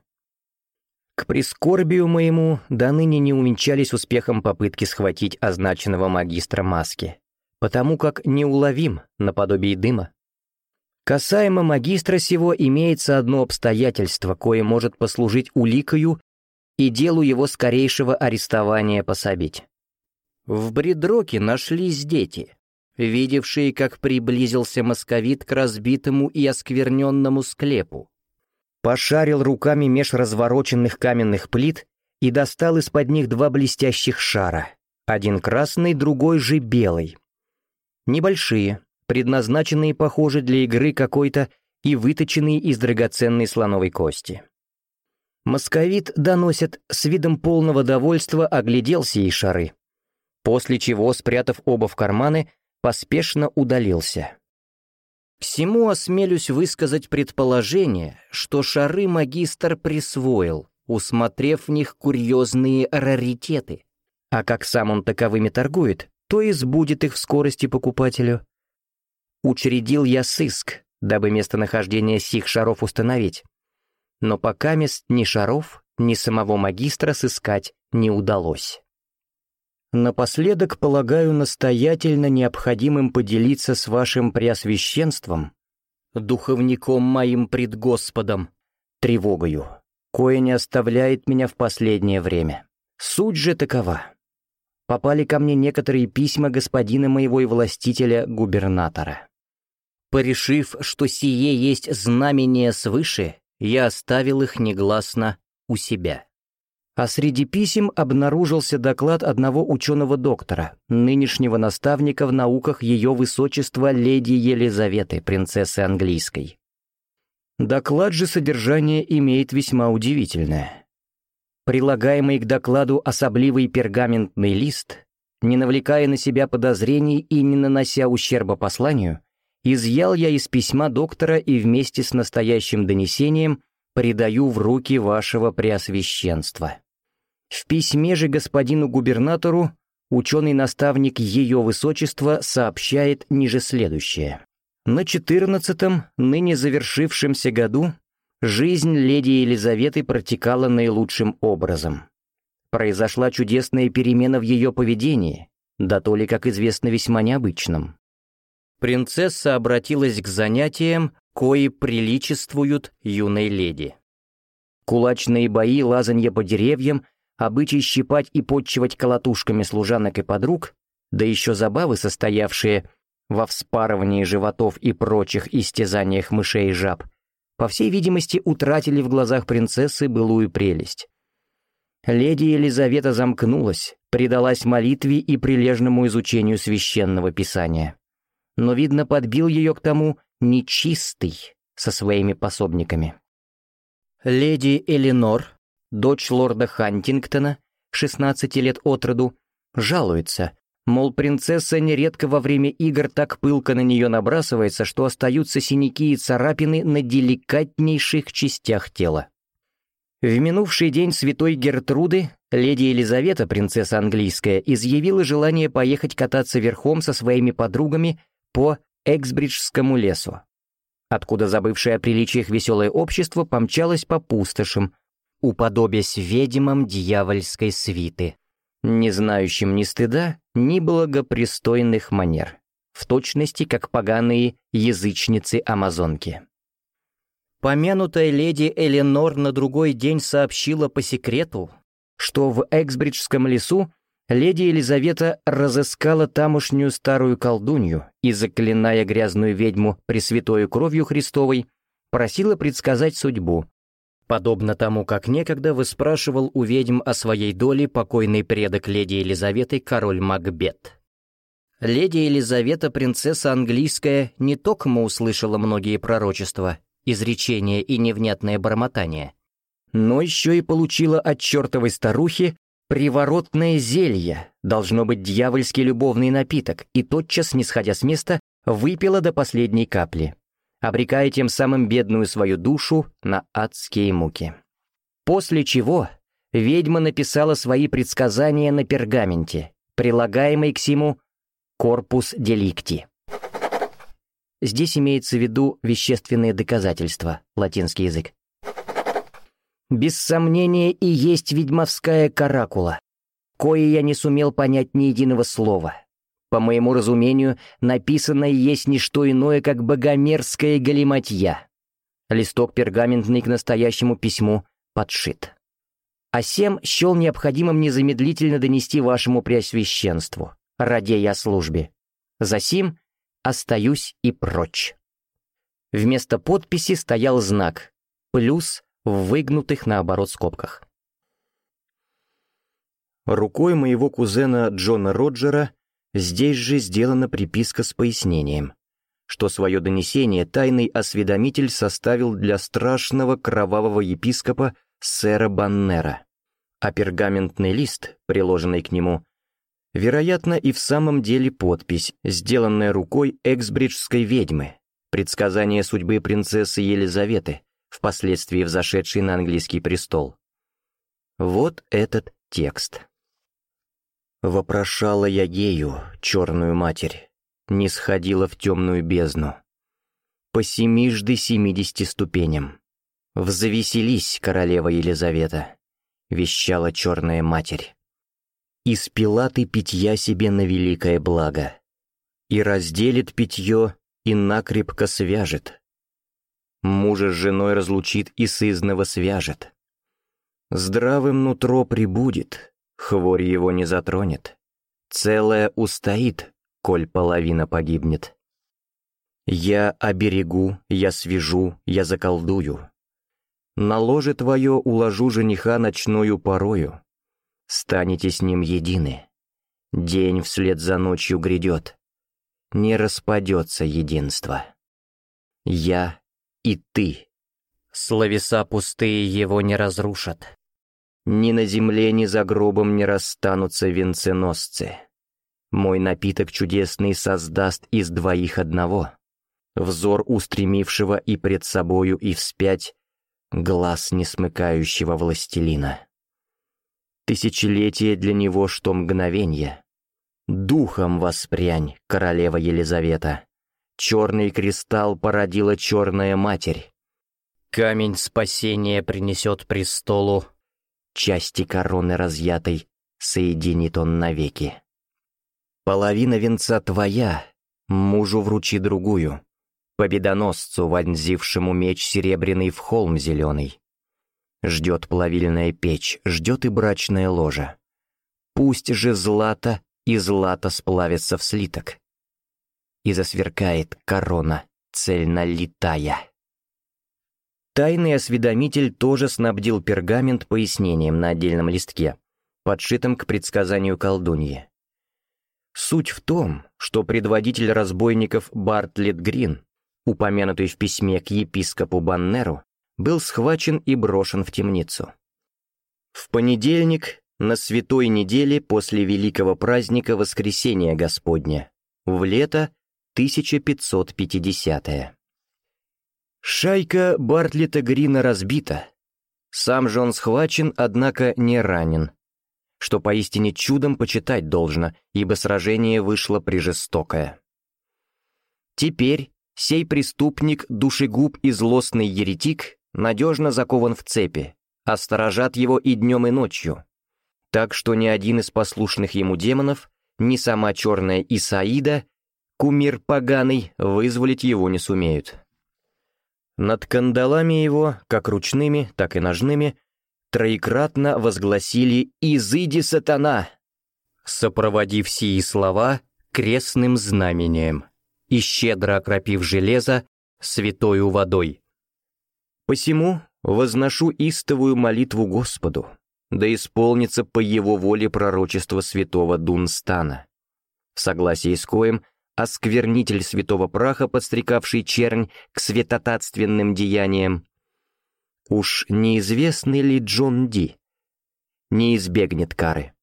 К прискорбию моему до ныне не увенчались успехом попытки схватить означенного магистра маски, потому как неуловим наподобие дыма. Касаемо магистра сего имеется одно обстоятельство, кое может послужить уликою и делу его скорейшего арестования пособить. В Бредроке нашлись дети, видевшие, как приблизился московит к разбитому и оскверненному склепу. Пошарил руками меж развороченных каменных плит и достал из-под них два блестящих шара, один красный, другой же белый. Небольшие, предназначенные, похоже, для игры какой-то и выточенные из драгоценной слоновой кости. Московит, доносят, с видом полного довольства огляделся и шары, после чего, спрятав оба в карманы, поспешно удалился. Всему осмелюсь высказать предположение, что шары магистр присвоил, усмотрев в них курьезные раритеты. А как сам он таковыми торгует, то и сбудет их в скорости покупателю. Учредил я сыск, дабы местонахождение сих шаров установить. Но пока мест ни шаров, ни самого магистра сыскать не удалось. Напоследок полагаю настоятельно необходимым поделиться с вашим преосвященством, духовником моим пред Господом, тревогою, кое не оставляет меня в последнее время. Суть же такова. Попали ко мне некоторые письма господина моего и властителя-губернатора. Порешив, что сие есть знамение свыше, я оставил их негласно у себя. А среди писем обнаружился доклад одного ученого-доктора, нынешнего наставника в науках ее высочества леди Елизаветы, принцессы английской. Доклад же содержание имеет весьма удивительное. Прилагаемый к докладу особливый пергаментный лист, не навлекая на себя подозрений и не нанося ущерба посланию, изъял я из письма доктора и вместе с настоящим донесением предаю в руки вашего преосвященства. В письме же господину губернатору ученый-наставник Ее Высочества сообщает ниже следующее. На четырнадцатом, ныне завершившемся году, жизнь леди Елизаветы протекала наилучшим образом. Произошла чудесная перемена в ее поведении, да то ли, как известно, весьма необычным. Принцесса обратилась к занятиям, кои приличествуют юной леди. Кулачные бои, лазанье по деревьям обычай щипать и подчивать колотушками служанок и подруг, да еще забавы, состоявшие во вспарывании животов и прочих истязаниях мышей и жаб, по всей видимости, утратили в глазах принцессы былую прелесть. Леди Елизавета замкнулась, предалась молитве и прилежному изучению священного писания. Но, видно, подбил ее к тому нечистый со своими пособниками. Леди Эленор, дочь лорда Хантингтона, 16 лет от роду, жалуется, мол, принцесса нередко во время игр так пылко на нее набрасывается, что остаются синяки и царапины на деликатнейших частях тела. В минувший день святой Гертруды леди Елизавета, принцесса английская, изъявила желание поехать кататься верхом со своими подругами по Эксбриджскому лесу, откуда забывшее о приличиях веселое общество помчалось по пустошам, уподобясь ведьмам дьявольской свиты, не знающим ни стыда, ни благопристойных манер, в точности как поганые язычницы-амазонки. Помянутая леди Эленор на другой день сообщила по секрету, что в Эксбриджском лесу леди Елизавета разыскала тамошнюю старую колдунью и, заклиная грязную ведьму пресвятою кровью Христовой, просила предсказать судьбу, подобно тому, как некогда выспрашивал у ведьм о своей доле покойный предок леди Елизаветы король Макбет. Леди Елизавета, принцесса английская, не только услышала многие пророчества, изречения и невнятное бормотание, но еще и получила от чертовой старухи приворотное зелье, должно быть дьявольский любовный напиток, и тотчас, не сходя с места, выпила до последней капли обрекая тем самым бедную свою душу на адские муки. После чего ведьма написала свои предсказания на пергаменте, прилагаемый к сему «корпус деликти». Здесь имеется в виду вещественные доказательства, латинский язык. Без сомнения и есть ведьмовская каракула, кое я не сумел понять ни единого слова, по моему разумению, написанное есть не что иное, как богомерзкая галиматья. Листок пергаментный к настоящему письму подшит. А сем счел необходимым незамедлительно донести вашему преосвященству, ради о службе. Засим остаюсь и прочь. Вместо подписи стоял знак «плюс» в выгнутых наоборот скобках. Рукой моего кузена Джона Роджера Здесь же сделана приписка с пояснением, что свое донесение тайный осведомитель составил для страшного кровавого епископа сэра Баннера, а пергаментный лист, приложенный к нему, вероятно, и в самом деле подпись, сделанная рукой эксбриджской ведьмы, предсказание судьбы принцессы Елизаветы, впоследствии взошедшей на английский престол. Вот этот текст. Вопрошала я гею, черную матерь, не сходила в темную бездну. По семижды семидесяти ступеням. «Взавеселись, королева Елизавета», — вещала черная матерь. и спила ты питья себе на великое благо, и разделит питье, и накрепко свяжет. Мужа с женой разлучит и сызного свяжет. Здравым нутро прибудет, хворь его не затронет. Целое устоит, коль половина погибнет. Я оберегу, я свяжу, я заколдую. На ложе твое уложу жениха ночною порою. Станете с ним едины. День вслед за ночью грядет. Не распадется единство. Я и ты. Словеса пустые его не разрушат. Ни на земле, ни за гробом не расстанутся венценосцы. Мой напиток чудесный создаст из двоих одного. Взор устремившего и пред собою, и вспять, глаз несмыкающего властелина. Тысячелетие для него, что мгновенье. Духом воспрянь, королева Елизавета. Черный кристалл породила черная матерь. Камень спасения принесет престолу. Части короны разъятой соединит он навеки. Половина венца твоя, мужу вручи другую. Победоносцу, вонзившему меч серебряный в холм зеленый. Ждет плавильная печь, ждет и брачная ложа. Пусть же злато и злато сплавится в слиток и засверкает корона, цельно летая. Тайный осведомитель тоже снабдил пергамент пояснением на отдельном листке, подшитым к предсказанию колдуньи. Суть в том, что предводитель разбойников Бартлет Грин, упомянутый в письме к епископу Баннеру, был схвачен и брошен в темницу. В понедельник, на святой неделе после великого праздника Воскресения Господня, в лето 1550-е. Шайка Бартлета Грина разбита. Сам же он схвачен, однако не ранен. Что поистине чудом почитать должно, ибо сражение вышло прижестокое. Теперь сей преступник, душегуб и злостный еретик надежно закован в цепи, а сторожат его и днем, и ночью. Так что ни один из послушных ему демонов, ни сама черная Исаида кумир поганый, вызволить его не сумеют. Над кандалами его, как ручными, так и ножными, троекратно возгласили «Изыди, сатана!», сопроводив сии слова крестным знамением и щедро окропив железо святою водой. «Посему возношу истовую молитву Господу, да исполнится по его воле пророчество святого Дунстана, в согласии с коем – осквернитель святого праха, подстрекавший чернь к святотатственным деяниям. Уж неизвестный ли Джон Ди? Не избегнет кары,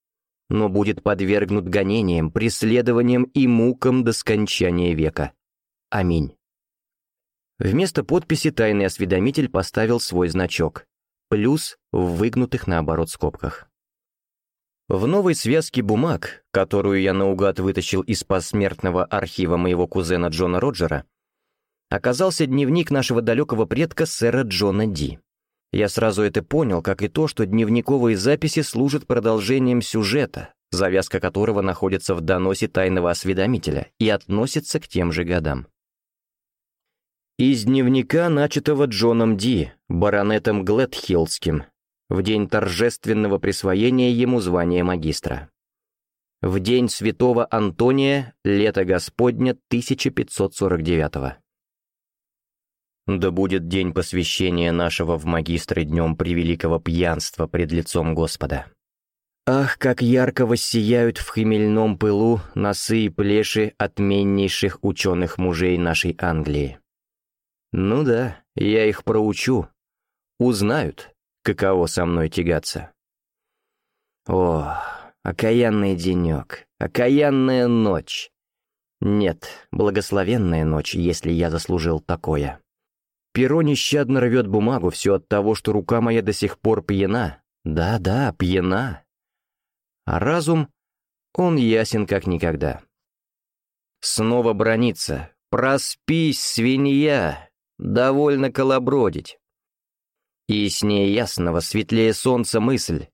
но будет подвергнут гонениям, преследованиям и мукам до скончания века. Аминь. Вместо подписи тайный осведомитель поставил свой значок, плюс в выгнутых наоборот скобках. В новой связке бумаг, которую я наугад вытащил из посмертного архива моего кузена Джона Роджера, оказался дневник нашего далекого предка сэра Джона Ди. Я сразу это понял, как и то, что дневниковые записи служат продолжением сюжета, завязка которого находится в доносе тайного осведомителя и относится к тем же годам. Из дневника, начатого Джоном Ди, баронетом Гледхиллским, в день торжественного присвоения ему звания магистра. В день святого Антония, лето Господня 1549 -го. Да будет день посвящения нашего в магистры днем превеликого пьянства пред лицом Господа. Ах, как ярко воссияют в хмельном пылу носы и плеши отменнейших ученых мужей нашей Англии. Ну да, я их проучу. Узнают, каково со мной тягаться. О, окаянный денек, окаянная ночь. Нет, благословенная ночь, если я заслужил такое. Перо нещадно рвет бумагу все от того, что рука моя до сих пор пьяна. Да-да, пьяна. А разум, он ясен как никогда. Снова брониться. Проспись, свинья. Довольно колобродить. И с ней ясного, светлее солнца мысль.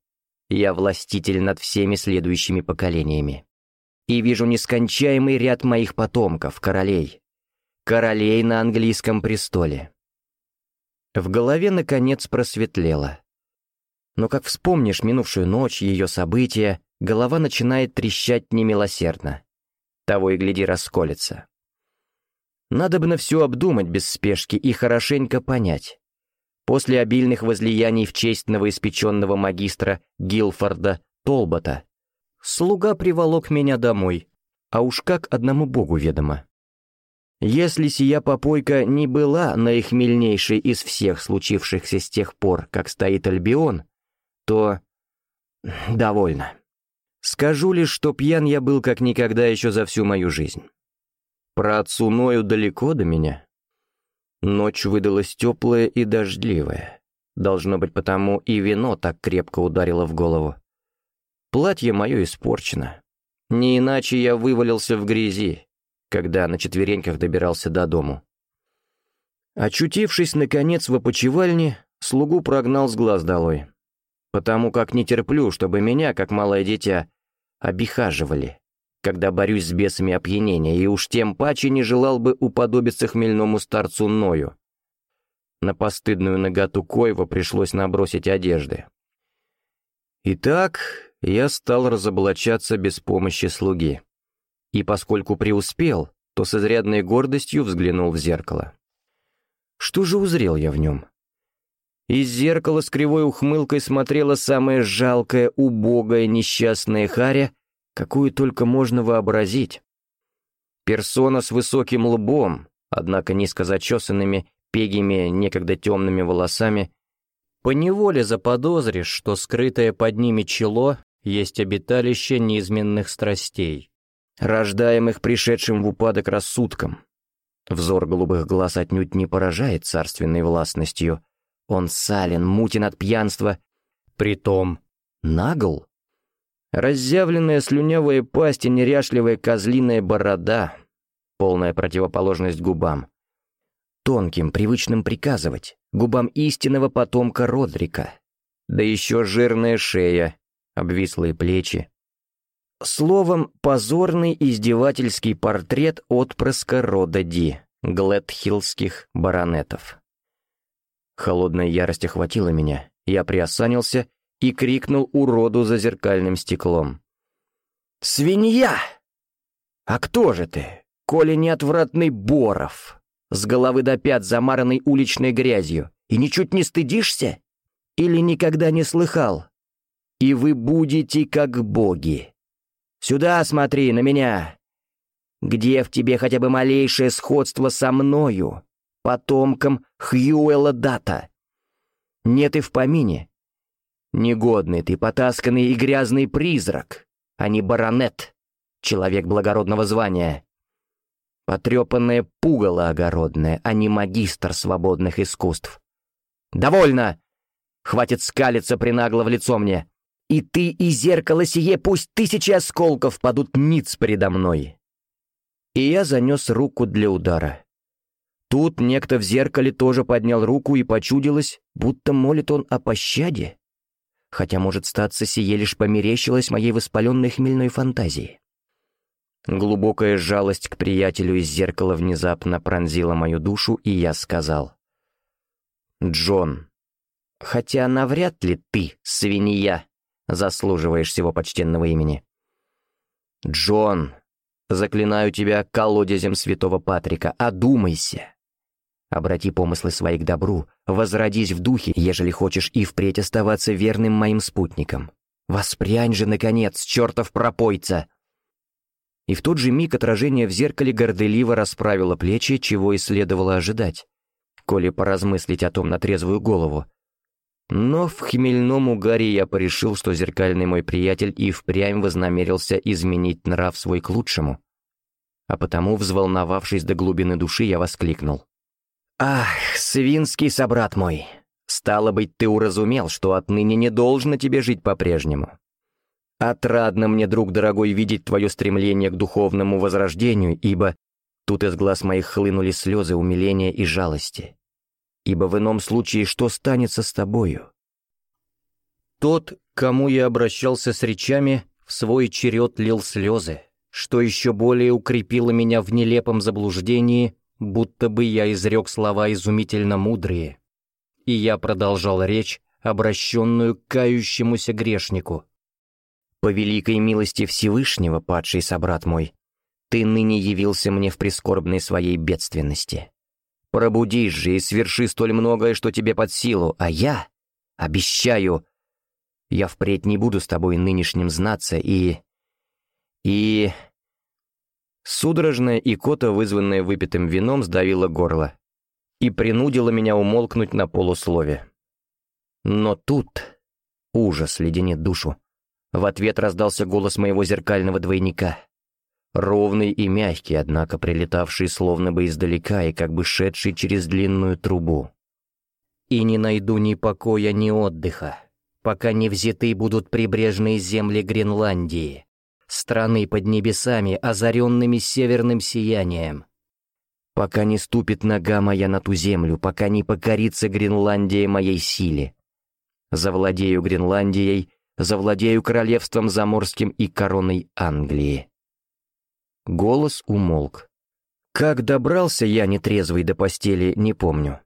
я властитель над всеми следующими поколениями. И вижу нескончаемый ряд моих потомков, королей. Королей на английском престоле. В голове, наконец, просветлело. Но как вспомнишь минувшую ночь, ее события, голова начинает трещать немилосердно. Того и гляди расколется. Надо бы на все обдумать без спешки и хорошенько понять. После обильных возлияний в честь новоиспеченного магистра Гилфорда Толбота, слуга приволок меня домой, а уж как одному богу ведомо. Если сия попойка не была наихмельнейшей из всех случившихся с тех пор, как стоит Альбион, то... довольно. Скажу лишь, что пьян я был как никогда еще за всю мою жизнь. Про отцу Ною далеко до меня. Ночь выдалась теплая и дождливая. Должно быть, потому и вино так крепко ударило в голову. Платье мое испорчено. Не иначе я вывалился в грязи, когда на четвереньках добирался до дому. Очутившись, наконец, в опочивальне, слугу прогнал с глаз долой потому как не терплю, чтобы меня, как малое дитя, обихаживали, когда борюсь с бесами опьянения, и уж тем паче не желал бы уподобиться хмельному старцу Ною. На постыдную наготу Коева пришлось набросить одежды. Итак, я стал разоблачаться без помощи слуги. И поскольку преуспел, то с изрядной гордостью взглянул в зеркало. Что же узрел я в нем? Из зеркала с кривой ухмылкой смотрела самая жалкая, убогая, несчастная Харя, какую только можно вообразить. Персона с высоким лбом, однако низко зачесанными, пегими, некогда темными волосами, поневоле заподозришь, что скрытое под ними чело есть обиталище неизменных страстей, рождаемых пришедшим в упадок рассудком. Взор голубых глаз отнюдь не поражает царственной властностью, он сален, мутен от пьянства. Притом нагл. Разъявленная слюнявая пасть и неряшливая козлиная борода. Полная противоположность губам. Тонким, привычным приказывать. Губам истинного потомка Родрика. Да еще жирная шея, обвислые плечи. Словом, позорный издевательский портрет отпрыска рода Ди, глэдхиллских баронетов. Холодная ярость охватила меня. Я приосанился и крикнул уроду за зеркальным стеклом. «Свинья! А кто же ты, коли неотвратный Боров, с головы до пят замаранный уличной грязью, и ничуть не стыдишься? Или никогда не слыхал? И вы будете как боги. Сюда смотри, на меня. Где в тебе хотя бы малейшее сходство со мною?» потомком Хьюэла Дата. Нет и в помине. Негодный ты, потасканный и грязный призрак, а не баронет, человек благородного звания. Потрепанное пугало огородное, а не магистр свободных искусств. «Довольно! Хватит скалиться принагло в лицо мне. И ты, и зеркало сие, пусть тысячи осколков падут ниц предо мной!» И я занес руку для удара. Тут некто в зеркале тоже поднял руку и почудилось, будто молит он о пощаде. Хотя, может, статься сие лишь померещилось моей воспаленной хмельной фантазии. Глубокая жалость к приятелю из зеркала внезапно пронзила мою душу, и я сказал. «Джон, хотя навряд ли ты, свинья, заслуживаешь всего почтенного имени. Джон, заклинаю тебя колодезем святого Патрика, одумайся. Обрати помыслы свои к добру, возродись в духе, ежели хочешь и впредь оставаться верным моим спутником. Воспрянь же, наконец, чертов пропойца!» И в тот же миг отражение в зеркале горделиво расправило плечи, чего и следовало ожидать, коли поразмыслить о том на трезвую голову. Но в хмельном угаре я порешил, что зеркальный мой приятель и впрямь вознамерился изменить нрав свой к лучшему. А потому, взволновавшись до глубины души, я воскликнул. «Ах, свинский собрат мой! Стало быть, ты уразумел, что отныне не должно тебе жить по-прежнему. Отрадно мне, друг дорогой, видеть твое стремление к духовному возрождению, ибо тут из глаз моих хлынули слезы умиления и жалости. Ибо в ином случае что станется с тобою? Тот, кому я обращался с речами, в свой черед лил слезы, что еще более укрепило меня в нелепом заблуждении, будто бы я изрек слова изумительно мудрые. И я продолжал речь, обращенную к кающемуся грешнику. «По великой милости Всевышнего, падший собрат мой, ты ныне явился мне в прискорбной своей бедственности. Пробудись же и сверши столь многое, что тебе под силу, а я, обещаю, я впредь не буду с тобой нынешним знаться и... и... Судорожная икота, вызванная выпитым вином, сдавила горло и принудила меня умолкнуть на полуслове. Но тут ужас леденит душу. В ответ раздался голос моего зеркального двойника. Ровный и мягкий, однако прилетавший словно бы издалека и как бы шедший через длинную трубу. «И не найду ни покоя, ни отдыха, пока не взяты будут прибрежные земли Гренландии, страны под небесами, озаренными северным сиянием. Пока не ступит нога моя на ту землю, пока не покорится Гренландия моей силе. Завладею Гренландией, завладею королевством заморским и короной Англии. Голос умолк. Как добрался я нетрезвый до постели, не помню.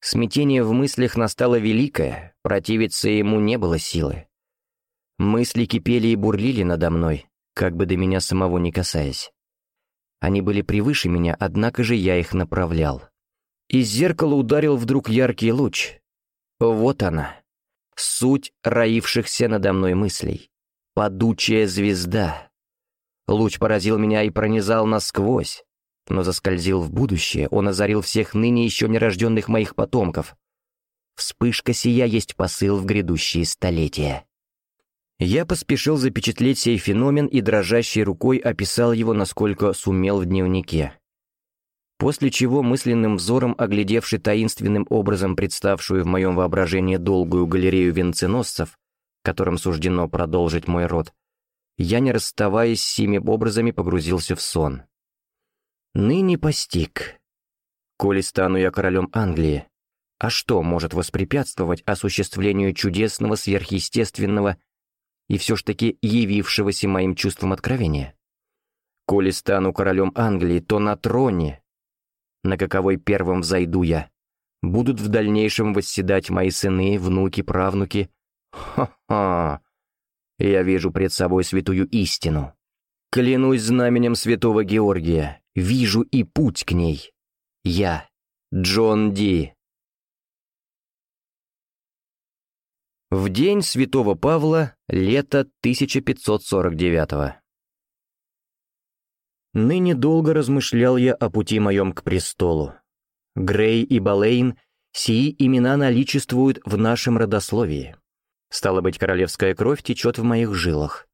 Смятение в мыслях настало великое, противиться ему не было силы. Мысли кипели и бурлили надо мной, как бы до меня самого не касаясь. Они были превыше меня, однако же я их направлял. Из зеркала ударил вдруг яркий луч. Вот она, суть роившихся надо мной мыслей. Падучая звезда. Луч поразил меня и пронизал насквозь, но заскользил в будущее, он озарил всех ныне еще нерожденных моих потомков. Вспышка сия есть посыл в грядущие столетия. Я поспешил запечатлеть сей феномен и дрожащей рукой описал его, насколько сумел в дневнике. После чего, мысленным взором оглядевший таинственным образом представшую в моем воображении долгую галерею венценосцев, которым суждено продолжить мой род, я, не расставаясь с сими образами, погрузился в сон. Ныне постиг. Коли стану я королем Англии, а что может воспрепятствовать осуществлению чудесного, сверхъестественного и все ж таки явившегося моим чувством откровения. Коли стану королем Англии, то на троне, на каковой первым взойду я, будут в дальнейшем восседать мои сыны, внуки, правнуки. Ха-ха! Я вижу пред собой святую истину. Клянусь знаменем святого Георгия, вижу и путь к ней. Я, Джон Ди, В день Святого Павла, лето 1549 -го. Ныне долго размышлял я о пути моем к престолу. Грей и Балейн — сии имена наличествуют в нашем родословии. Стало быть, королевская кровь течет в моих жилах.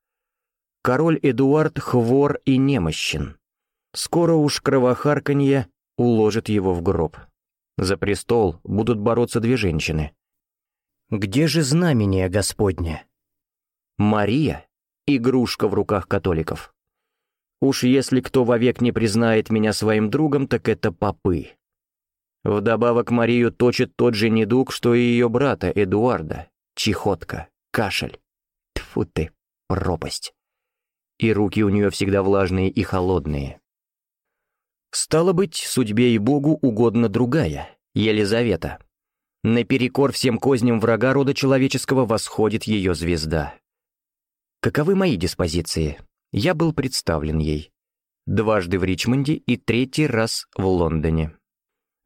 Король Эдуард хвор и немощен. Скоро уж кровохарканье уложит его в гроб. За престол будут бороться две женщины — где же знамение Господне? Мария — игрушка в руках католиков. Уж если кто вовек не признает меня своим другом, так это попы. Вдобавок Марию точит тот же недуг, что и ее брата Эдуарда. Чехотка, кашель. Тфу ты, пропасть. И руки у нее всегда влажные и холодные. Стало быть, судьбе и Богу угодно другая, Елизавета. Наперекор всем козням врага рода человеческого восходит ее звезда. Каковы мои диспозиции? Я был представлен ей. Дважды в Ричмонде и третий раз в Лондоне.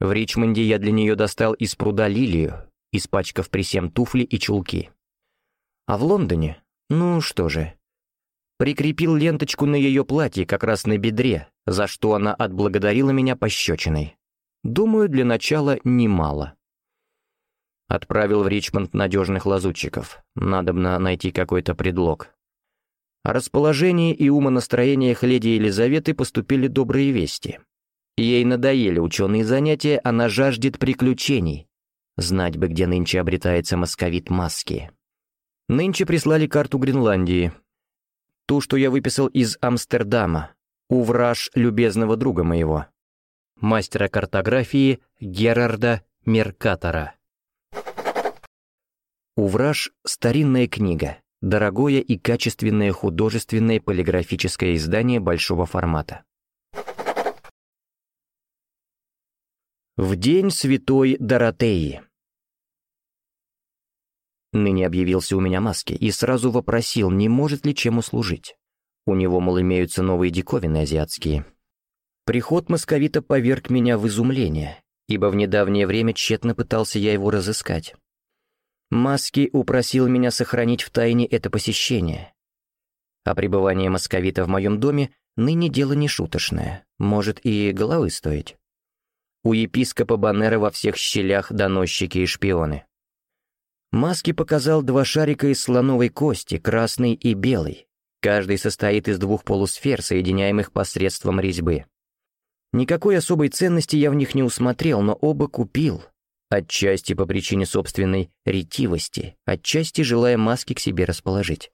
В Ричмонде я для нее достал из пруда лилию, испачкав при всем туфли и чулки. А в Лондоне, ну что же, прикрепил ленточку на ее платье как раз на бедре, за что она отблагодарила меня пощечиной. Думаю, для начала немало. Отправил в Ричмонд надежных лазутчиков. Надобно найти какой-то предлог. О расположении и умонастроениях леди Елизаветы поступили добрые вести. Ей надоели ученые занятия, она жаждет приключений. Знать бы, где нынче обретается московит маски. Нынче прислали карту Гренландии. Ту, что я выписал из Амстердама. Увраж любезного друга моего. Мастера картографии Герарда Меркатора. Увраж — старинная книга, дорогое и качественное художественное полиграфическое издание большого формата. В день святой Доротеи. Ныне объявился у меня маски и сразу вопросил, не может ли чем услужить. У него, мол, имеются новые диковины азиатские. Приход московита поверг меня в изумление, ибо в недавнее время тщетно пытался я его разыскать. Маски упросил меня сохранить в тайне это посещение. А пребывание московита в моем доме ныне дело не шуточное, может и головы стоить. У епископа Баннера во всех щелях доносчики и шпионы. Маски показал два шарика из слоновой кости, красный и белый. Каждый состоит из двух полусфер, соединяемых посредством резьбы. Никакой особой ценности я в них не усмотрел, но оба купил, Отчасти по причине собственной ретивости, отчасти желая маски к себе расположить.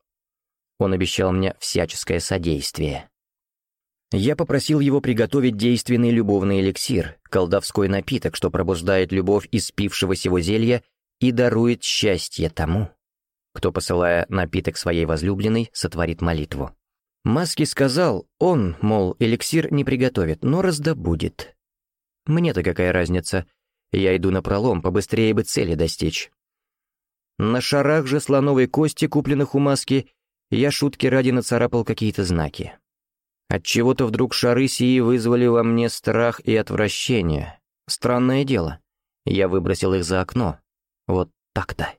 Он обещал мне всяческое содействие. Я попросил его приготовить действенный любовный эликсир, колдовской напиток, что пробуждает любовь из пившего сего зелья и дарует счастье тому, кто, посылая напиток своей возлюбленной, сотворит молитву. Маски сказал, он, мол, эликсир не приготовит, но раздобудет. Мне-то какая разница — я иду на пролом, побыстрее бы цели достичь. На шарах же слоновой кости, купленных у маски, я шутки ради нацарапал какие-то знаки. Отчего-то вдруг шары сии вызвали во мне страх и отвращение. Странное дело. Я выбросил их за окно. Вот так-то.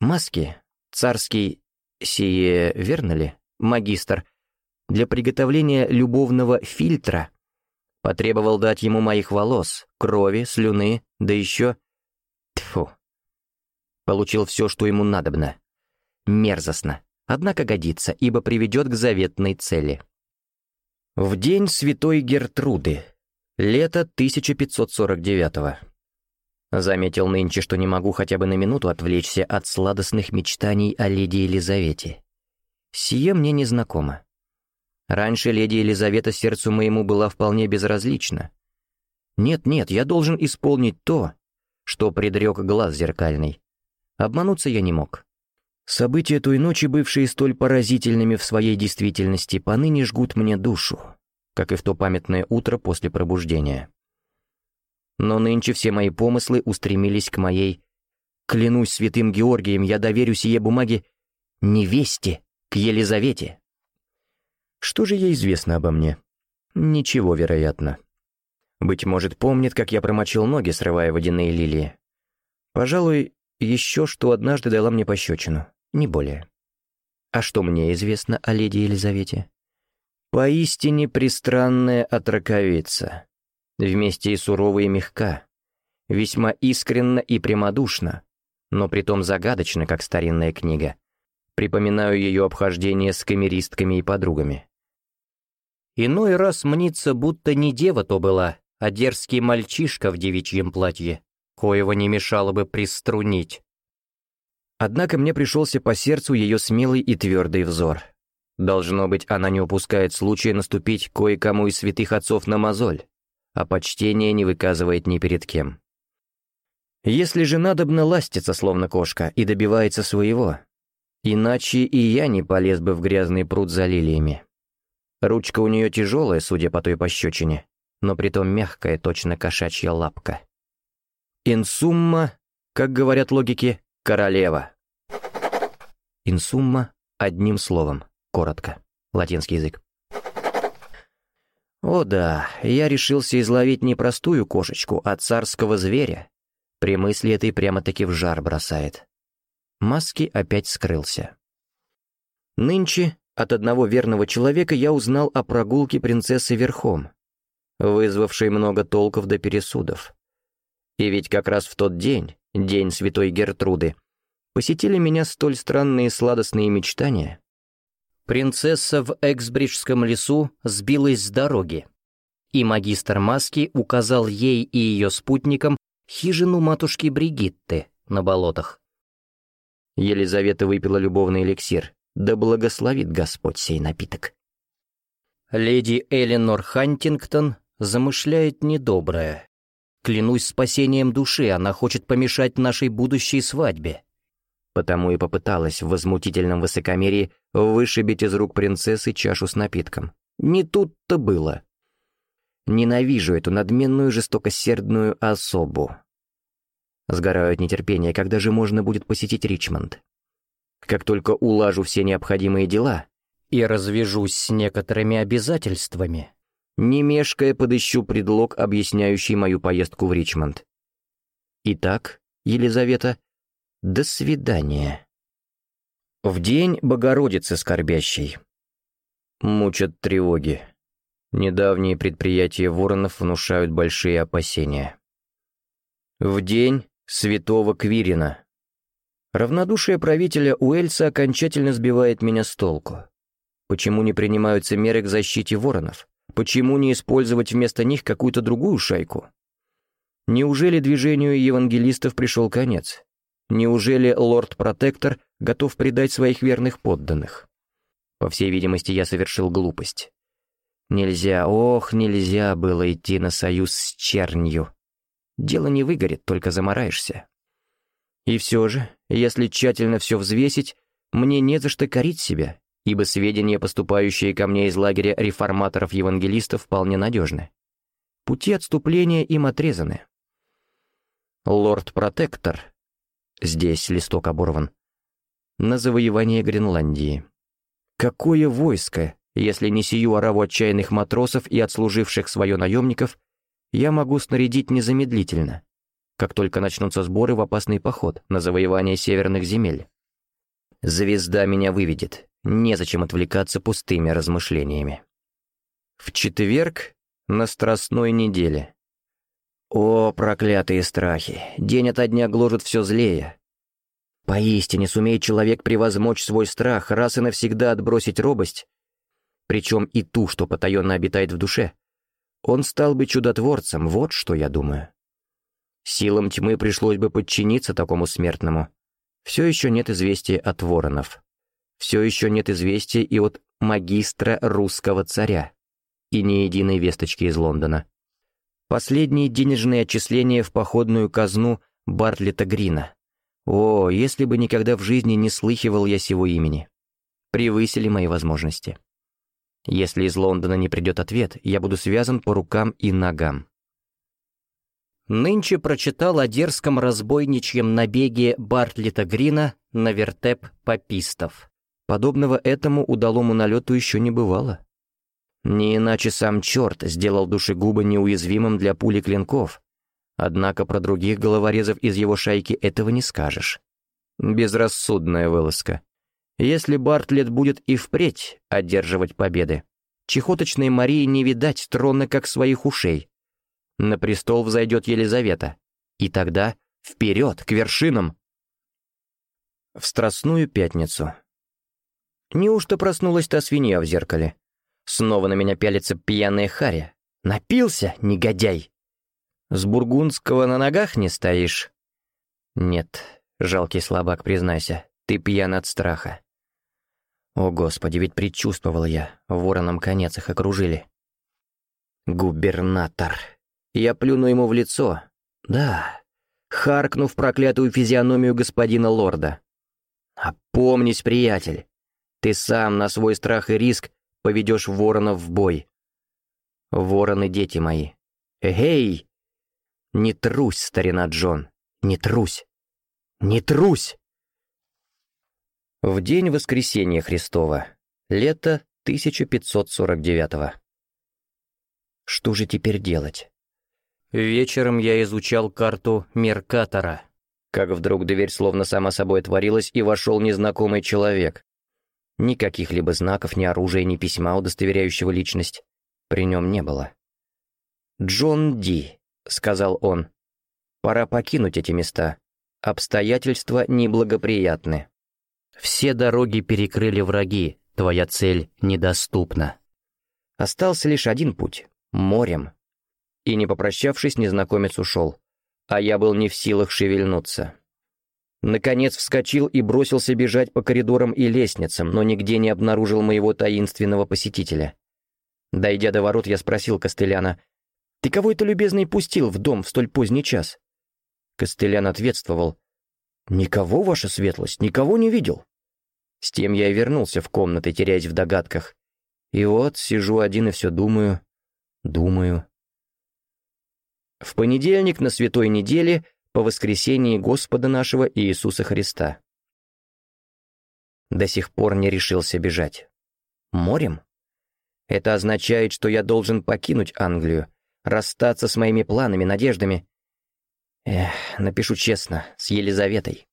Маски, царский, сие верно ли, магистр, для приготовления любовного фильтра Потребовал дать ему моих волос, крови, слюны, да еще... Тьфу. Получил все, что ему надобно. Мерзостно. Однако годится, ибо приведет к заветной цели. В день святой Гертруды. Лето 1549-го. Заметил нынче, что не могу хотя бы на минуту отвлечься от сладостных мечтаний о леди Елизавете. Сие мне незнакомо. Раньше леди Елизавета сердцу моему была вполне безразлична. Нет-нет, я должен исполнить то, что предрек глаз зеркальный. Обмануться я не мог. События той ночи, бывшие столь поразительными в своей действительности, поныне жгут мне душу, как и в то памятное утро после пробуждения. Но нынче все мои помыслы устремились к моей... Клянусь святым Георгием, я доверю сие бумаги невесте, к Елизавете. Что же ей известно обо мне? Ничего, вероятно. Быть может, помнит, как я промочил ноги, срывая водяные лилии. Пожалуй, еще что однажды дала мне пощечину, не более. А что мне известно о леди Елизавете? Поистине пристранная отраковица. Вместе и сурова и мягка. Весьма искренна и прямодушна, но притом загадочна, как старинная книга. Припоминаю ее обхождение с камеристками и подругами. Иной раз мнится, будто не дева то была, а дерзкий мальчишка в девичьем платье, коего не мешало бы приструнить. Однако мне пришелся по сердцу ее смелый и твердый взор. Должно быть, она не упускает случая наступить кое-кому из святых отцов на мозоль, а почтение не выказывает ни перед кем. Если же надобно ластиться, словно кошка, и добивается своего, иначе и я не полез бы в грязный пруд за лилиями. Ручка у нее тяжелая, судя по той пощечине, но притом мягкая, точно кошачья лапка. Инсумма, как говорят логики, королева. Инсумма одним словом, коротко, латинский язык. О да, я решился изловить не простую кошечку, а царского зверя. При мысли этой прямо-таки в жар бросает. Маски опять скрылся. Нынче от одного верного человека я узнал о прогулке принцессы верхом, вызвавшей много толков до пересудов. И ведь как раз в тот день, день святой Гертруды, посетили меня столь странные сладостные мечтания. Принцесса в Эксбриджском лесу сбилась с дороги, и магистр Маски указал ей и ее спутникам хижину матушки Бригитты на болотах. Елизавета выпила любовный эликсир, да благословит Господь сей напиток. Леди Эленор Хантингтон замышляет недоброе. Клянусь спасением души, она хочет помешать нашей будущей свадьбе. потому и попыталась в возмутительном высокомерии вышибить из рук принцессы чашу с напитком. Не тут-то было. Ненавижу эту надменную жестокосердную особу. Сгораю от нетерпения, когда же можно будет посетить Ричмонд. Как только улажу все необходимые дела и развяжусь с некоторыми обязательствами, не мешкая подыщу предлог, объясняющий мою поездку в Ричмонд. Итак, Елизавета, до свидания. В день Богородицы скорбящей. Мучат тревоги. Недавние предприятия воронов внушают большие опасения. В день святого Квирина. Равнодушие правителя Уэльса окончательно сбивает меня с толку. Почему не принимаются меры к защите воронов? Почему не использовать вместо них какую-то другую шайку? Неужели движению евангелистов пришел конец? Неужели лорд-протектор готов предать своих верных подданных? По всей видимости, я совершил глупость. Нельзя, ох, нельзя было идти на союз с чернью. Дело не выгорит, только замораешься. И все же, если тщательно все взвесить, мне не за что корить себя, ибо сведения, поступающие ко мне из лагеря реформаторов-евангелистов, вполне надежны. Пути отступления им отрезаны. Лорд-протектор, здесь листок оборван, на завоевание Гренландии. Какое войско, если не сию ораву отчаянных матросов и отслуживших свое наемников, я могу снарядить незамедлительно, как только начнутся сборы в опасный поход на завоевание северных земель. Звезда меня выведет, незачем отвлекаться пустыми размышлениями. В четверг на Страстной неделе. О, проклятые страхи! День ото дня гложет все злее. Поистине сумеет человек превозмочь свой страх, раз и навсегда отбросить робость, причем и ту, что потаенно обитает в душе, он стал бы чудотворцем, вот что я думаю. Силам тьмы пришлось бы подчиниться такому смертному. Все еще нет известия от воронов. Все еще нет известия и от магистра русского царя. И ни единой весточки из Лондона. Последние денежные отчисления в походную казну Бартлета Грина. О, если бы никогда в жизни не слыхивал я сего имени. Превысили мои возможности. Если из Лондона не придет ответ, я буду связан по рукам и ногам. Нынче прочитал о дерзком разбойничьем набеге Бартлета Грина на вертеп попистов. Подобного этому удалому налету еще не бывало. Не иначе сам черт сделал душегуба неуязвимым для пули клинков. Однако про других головорезов из его шайки этого не скажешь. Безрассудная вылазка. Если Бартлет будет и впредь одерживать победы, чехоточной Марии не видать трона как своих ушей. На престол взойдет Елизавета. И тогда вперед, к вершинам! В Страстную Пятницу. Неужто проснулась та свинья в зеркале? Снова на меня пялится пьяная Харя. Напился, негодяй! С бургундского на ногах не стоишь? Нет, жалкий слабак, признайся, ты пьян от страха. О, Господи, ведь предчувствовал я, вороном конец их окружили. Губернатор. Я плюну ему в лицо. Да, харкнув проклятую физиономию господина лорда. Опомнись, приятель. Ты сам на свой страх и риск поведешь воронов в бой. Вороны, дети мои. Эй! Не трусь, старина Джон, не трусь. Не трусь! В день воскресения Христова, лето 1549 -го. Что же теперь делать? Вечером я изучал карту Меркатора, как вдруг дверь словно сама собой отворилась и вошел незнакомый человек. Никаких либо знаков, ни оружия, ни письма, удостоверяющего личность, при нем не было. «Джон Ди», — сказал он, — «пора покинуть эти места. Обстоятельства неблагоприятны». Все дороги перекрыли враги, твоя цель недоступна. Остался лишь один путь — морем. И не попрощавшись, незнакомец ушел. А я был не в силах шевельнуться. Наконец вскочил и бросился бежать по коридорам и лестницам, но нигде не обнаружил моего таинственного посетителя. Дойдя до ворот, я спросил Костыляна, «Ты кого это, любезный, пустил в дом в столь поздний час?» Костылян ответствовал, «Никого, ваша светлость, никого не видел». С тем я и вернулся в комнаты, теряясь в догадках. И вот сижу один и все думаю, думаю. В понедельник на святой неделе по воскресении Господа нашего Иисуса Христа. До сих пор не решился бежать. Морем? Это означает, что я должен покинуть Англию, расстаться с моими планами, надеждами. Эх, напишу честно, с Елизаветой.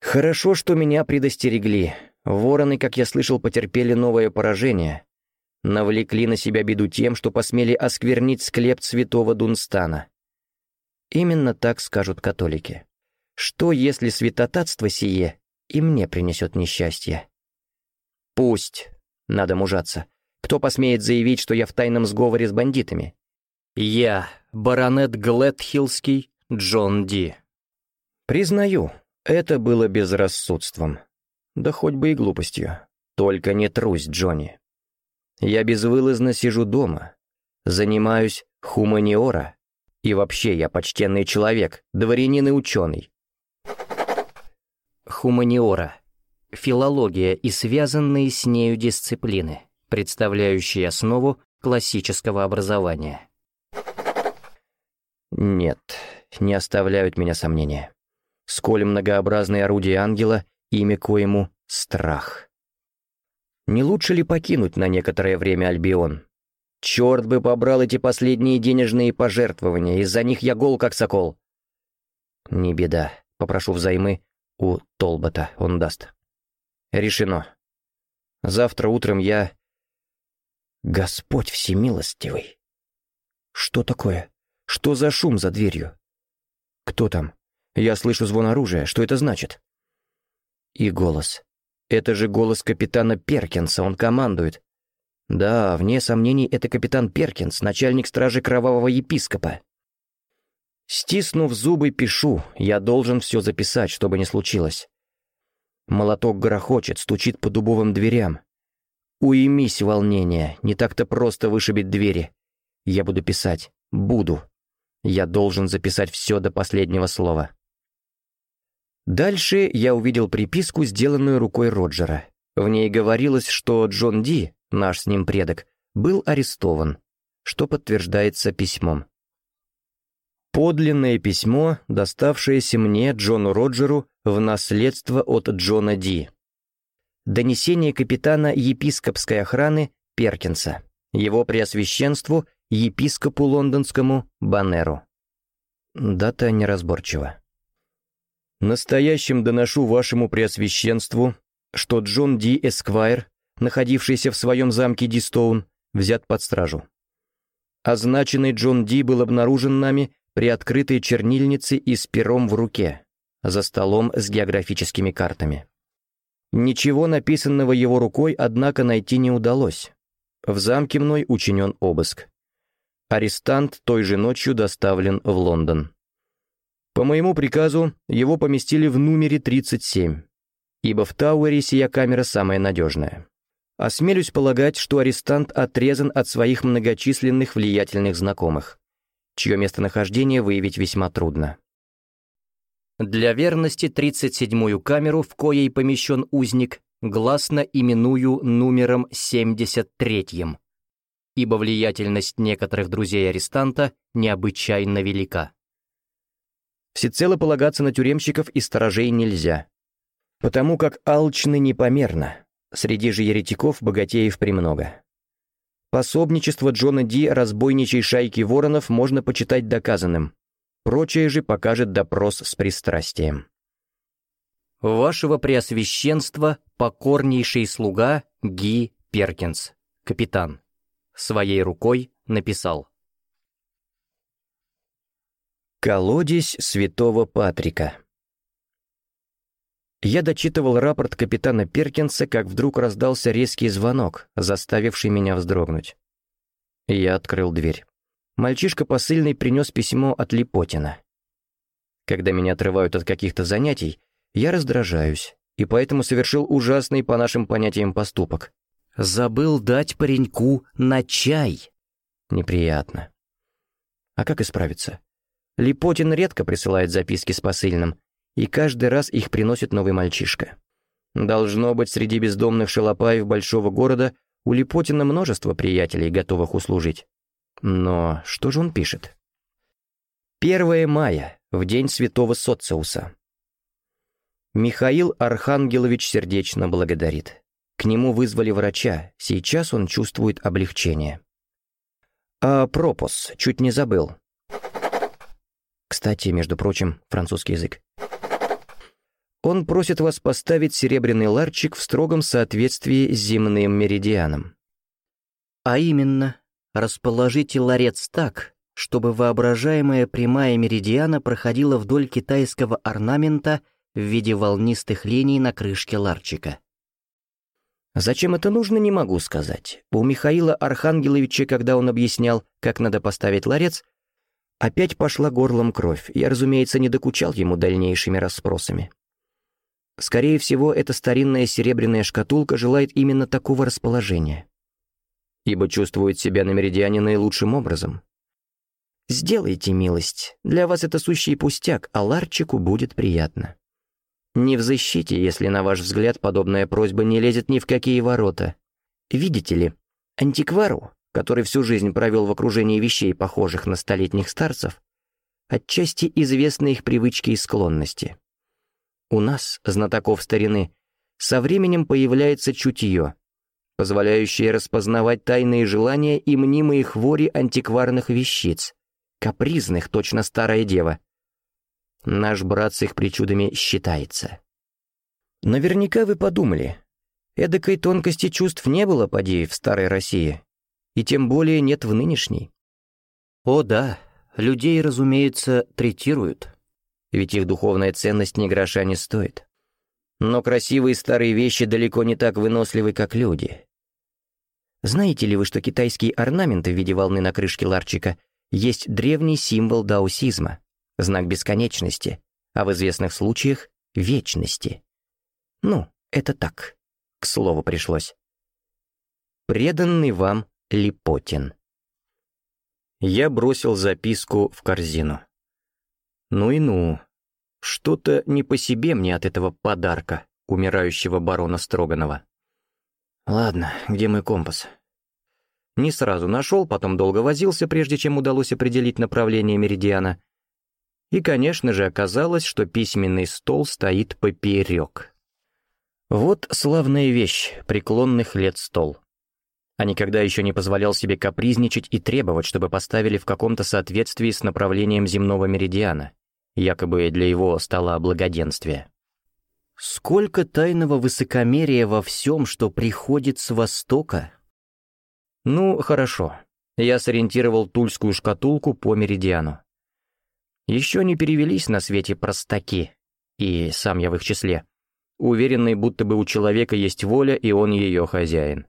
Хорошо, что меня предостерегли. Вороны, как я слышал, потерпели новое поражение. Навлекли на себя беду тем, что посмели осквернить склеп святого Дунстана. Именно так скажут католики. Что, если святотатство сие и мне принесет несчастье? Пусть. Надо мужаться. Кто посмеет заявить, что я в тайном сговоре с бандитами? Я, баронет Гледхиллский, Джон Ди. Признаю, это было безрассудством. Да хоть бы и глупостью. Только не трусь, Джонни. Я безвылазно сижу дома. Занимаюсь хуманиора. И вообще я почтенный человек, дворянин и ученый. Хуманиора. Филология и связанные с нею дисциплины, представляющие основу классического образования. Нет, не оставляют меня сомнения сколь многообразное орудие ангела, имя коему — страх. Не лучше ли покинуть на некоторое время Альбион? Черт бы побрал эти последние денежные пожертвования, из-за них я гол как сокол. Не беда, попрошу взаймы у Толбота, он даст. Решено. Завтра утром я... Господь всемилостивый. Что такое? Что за шум за дверью? Кто там? Я слышу звон оружия. Что это значит? И голос. Это же голос капитана Перкинса, он командует. Да, вне сомнений, это капитан Перкинс, начальник стражи кровавого епископа. Стиснув зубы, пишу. Я должен все записать, чтобы не случилось. Молоток грохочет, стучит по дубовым дверям. Уймись, волнение, не так-то просто вышибить двери. Я буду писать. Буду. Я должен записать все до последнего слова. Дальше я увидел приписку, сделанную рукой Роджера. В ней говорилось, что Джон Ди, наш с ним предок, был арестован, что подтверждается письмом. Подлинное письмо, доставшееся мне, Джону Роджеру, в наследство от Джона Ди. Донесение капитана епископской охраны Перкинса, его преосвященству, епископу лондонскому Банеру. Дата неразборчива. Настоящим доношу вашему преосвященству, что Джон Ди Эсквайр, находившийся в своем замке Дистоун, взят под стражу. Означенный Джон Ди был обнаружен нами при открытой чернильнице и с пером в руке, за столом с географическими картами. Ничего написанного его рукой, однако, найти не удалось. В замке мной учинен обыск. Арестант той же ночью доставлен в Лондон. По моему приказу его поместили в номере 37, ибо в Тауэре сия камера самая надежная. Осмелюсь полагать, что арестант отрезан от своих многочисленных влиятельных знакомых, чье местонахождение выявить весьма трудно. Для верности 37-ю камеру, в коей помещен узник, гласно именую номером 73-м, ибо влиятельность некоторых друзей арестанта необычайно велика. Всецело полагаться на тюремщиков и сторожей нельзя. Потому как алчны непомерно. Среди же еретиков богатеев премного. Пособничество Джона Ди разбойничей шайки воронов можно почитать доказанным. Прочее же покажет допрос с пристрастием. Вашего Преосвященства покорнейший слуга Ги Перкинс, капитан. Своей рукой написал. Колодец святого Патрика. Я дочитывал рапорт капитана Перкинса, как вдруг раздался резкий звонок, заставивший меня вздрогнуть. Я открыл дверь. Мальчишка посыльный принес письмо от Липотина. Когда меня отрывают от каких-то занятий, я раздражаюсь, и поэтому совершил ужасный по нашим понятиям поступок. Забыл дать пареньку на чай. Неприятно. А как исправиться? Липотин редко присылает записки с посыльным, и каждый раз их приносит новый мальчишка. Должно быть, среди бездомных шалопаев большого города у Липотина множество приятелей, готовых услужить. Но что же он пишет? 1 мая, в день святого Социуса. Михаил Архангелович сердечно благодарит. К нему вызвали врача, сейчас он чувствует облегчение. А пропус, чуть не забыл. Кстати, между прочим, французский язык. Он просит вас поставить серебряный ларчик в строгом соответствии с земным меридианом. А именно, расположите ларец так, чтобы воображаемая прямая меридиана проходила вдоль китайского орнамента в виде волнистых линий на крышке ларчика. Зачем это нужно, не могу сказать. У Михаила Архангеловича, когда он объяснял, как надо поставить ларец, опять пошла горлом кровь, я, разумеется, не докучал ему дальнейшими расспросами. Скорее всего, эта старинная серебряная шкатулка желает именно такого расположения. Ибо чувствует себя на меридиане наилучшим образом. Сделайте милость, для вас это сущий пустяк, а Ларчику будет приятно. Не в защите, если, на ваш взгляд, подобная просьба не лезет ни в какие ворота. Видите ли, антиквару, который всю жизнь провел в окружении вещей, похожих на столетних старцев, отчасти известны их привычки и склонности. У нас, знатоков старины, со временем появляется чутье, позволяющее распознавать тайные желания и мнимые хвори антикварных вещиц, капризных, точно старая дева, Наш брат с их причудами считается. Наверняка вы подумали, эдакой тонкости чувств не было, поди, в старой России, и тем более нет в нынешней. О да, людей, разумеется, третируют, ведь их духовная ценность ни гроша не стоит. Но красивые старые вещи далеко не так выносливы, как люди. Знаете ли вы, что китайские орнаменты в виде волны на крышке ларчика есть древний символ даосизма — знак бесконечности, а в известных случаях — вечности. Ну, это так, к слову пришлось. Преданный вам Липотин. Я бросил записку в корзину. Ну и ну, что-то не по себе мне от этого подарка умирающего барона Строганова. Ладно, где мой компас? Не сразу нашел, потом долго возился, прежде чем удалось определить направление меридиана — и, конечно же, оказалось, что письменный стол стоит поперек. Вот славная вещь, преклонных лет стол. А никогда еще не позволял себе капризничать и требовать, чтобы поставили в каком-то соответствии с направлением земного меридиана, якобы для его стола благоденствия. Сколько тайного высокомерия во всем, что приходит с Востока? Ну, хорошо. Я сориентировал тульскую шкатулку по меридиану. Еще не перевелись на свете простаки, и сам я в их числе, уверенный, будто бы у человека есть воля, и он ее хозяин.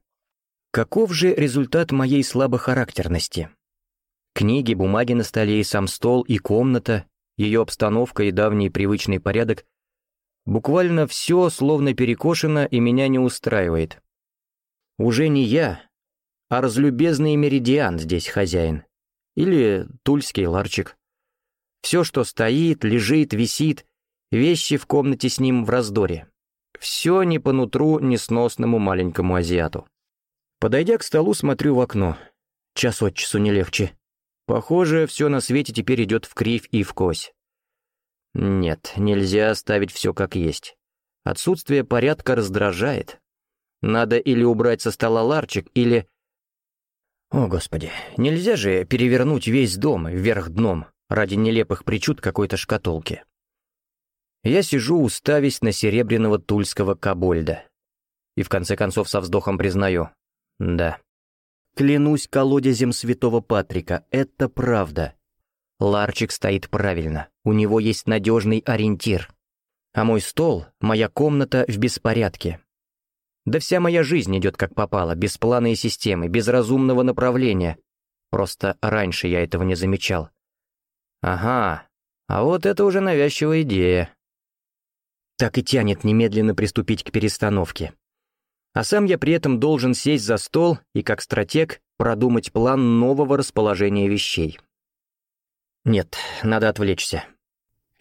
Каков же результат моей слабохарактерности? Книги, бумаги на столе и сам стол, и комната, ее обстановка и давний привычный порядок Буквально все словно перекошено и меня не устраивает. Уже не я, а разлюбезный меридиан здесь хозяин. Или тульский ларчик. Все, что стоит, лежит, висит, вещи в комнате с ним в раздоре. Все не по нутру несносному маленькому азиату. Подойдя к столу, смотрю в окно. Час от часу не легче. Похоже, все на свете теперь идет в кривь и в кось. Нет, нельзя оставить все как есть. Отсутствие порядка раздражает. Надо или убрать со стола ларчик, или... О, Господи, нельзя же перевернуть весь дом вверх дном ради нелепых причуд какой-то шкатулки. Я сижу, уставясь на серебряного тульского кобольда. И в конце концов со вздохом признаю. Да. Клянусь колодезем святого Патрика, это правда. Ларчик стоит правильно, у него есть надежный ориентир. А мой стол, моя комната в беспорядке. Да вся моя жизнь идет как попало, без плана и системы, без разумного направления. Просто раньше я этого не замечал. Ага, а вот это уже навязчивая идея. Так и тянет немедленно приступить к перестановке. А сам я при этом должен сесть за стол и, как стратег, продумать план нового расположения вещей. Нет, надо отвлечься.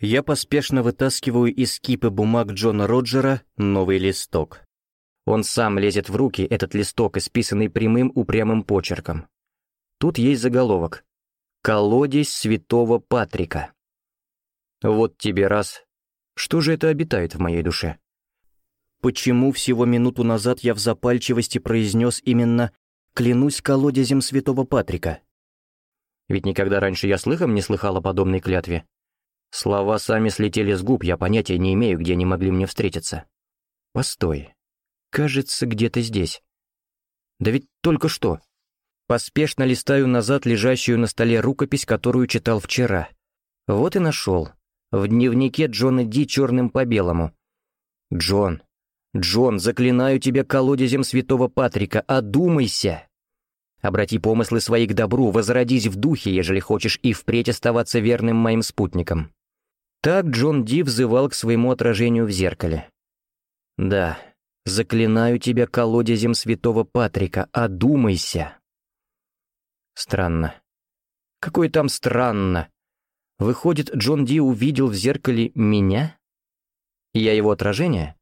Я поспешно вытаскиваю из кипы бумаг Джона Роджера новый листок. Он сам лезет в руки, этот листок, исписанный прямым упрямым почерком. Тут есть заголовок. «Колодец святого Патрика». Вот тебе раз. Что же это обитает в моей душе? Почему всего минуту назад я в запальчивости произнес именно «клянусь колодезем святого Патрика»? Ведь никогда раньше я слыхом не слыхал о подобной клятве. Слова сами слетели с губ, я понятия не имею, где они могли мне встретиться. Постой. Кажется, где-то здесь. Да ведь только что. Поспешно листаю назад лежащую на столе рукопись, которую читал вчера. Вот и нашел. В дневнике Джона Ди черным по белому. «Джон, Джон, заклинаю тебя колодезем святого Патрика, одумайся!» Обрати помыслы свои к добру, возродись в духе, ежели хочешь и впредь оставаться верным моим спутником». Так Джон Ди взывал к своему отражению в зеркале. «Да, заклинаю тебя колодезем святого Патрика, одумайся». Странно. Какое там странно. Выходит, Джон Ди увидел в зеркале меня? Я его отражение?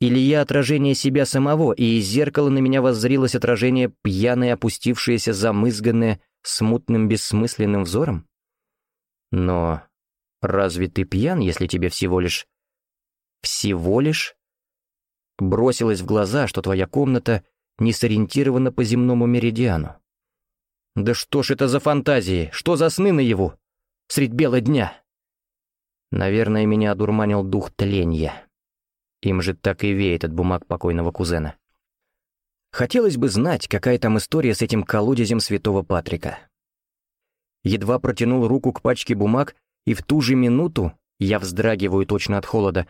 Или я отражение себя самого, и из зеркала на меня воззрилось отражение, пьяное, опустившееся, замызганное, смутным, бессмысленным взором? Но разве ты пьян, если тебе всего лишь... Всего лишь? Бросилось в глаза, что твоя комната не сориентирована по земному меридиану. Да что ж это за фантазии? Что за сны наяву? Средь бела дня? Наверное, меня одурманил дух тленья. Им же так и веет от бумаг покойного кузена. Хотелось бы знать, какая там история с этим колодезем святого Патрика. Едва протянул руку к пачке бумаг, и в ту же минуту, я вздрагиваю точно от холода,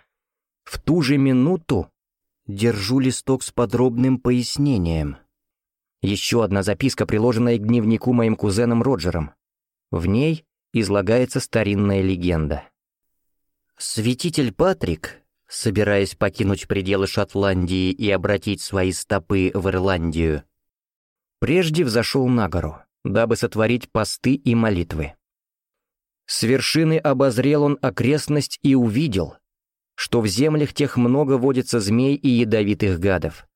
в ту же минуту держу листок с подробным пояснением. Еще одна записка, приложенная к дневнику моим кузеном Роджером. В ней излагается старинная легенда. Святитель Патрик собираясь покинуть пределы Шотландии и обратить свои стопы в Ирландию, прежде взошел на гору, дабы сотворить посты и молитвы. С вершины обозрел он окрестность и увидел, что в землях тех много водится змей и ядовитых гадов.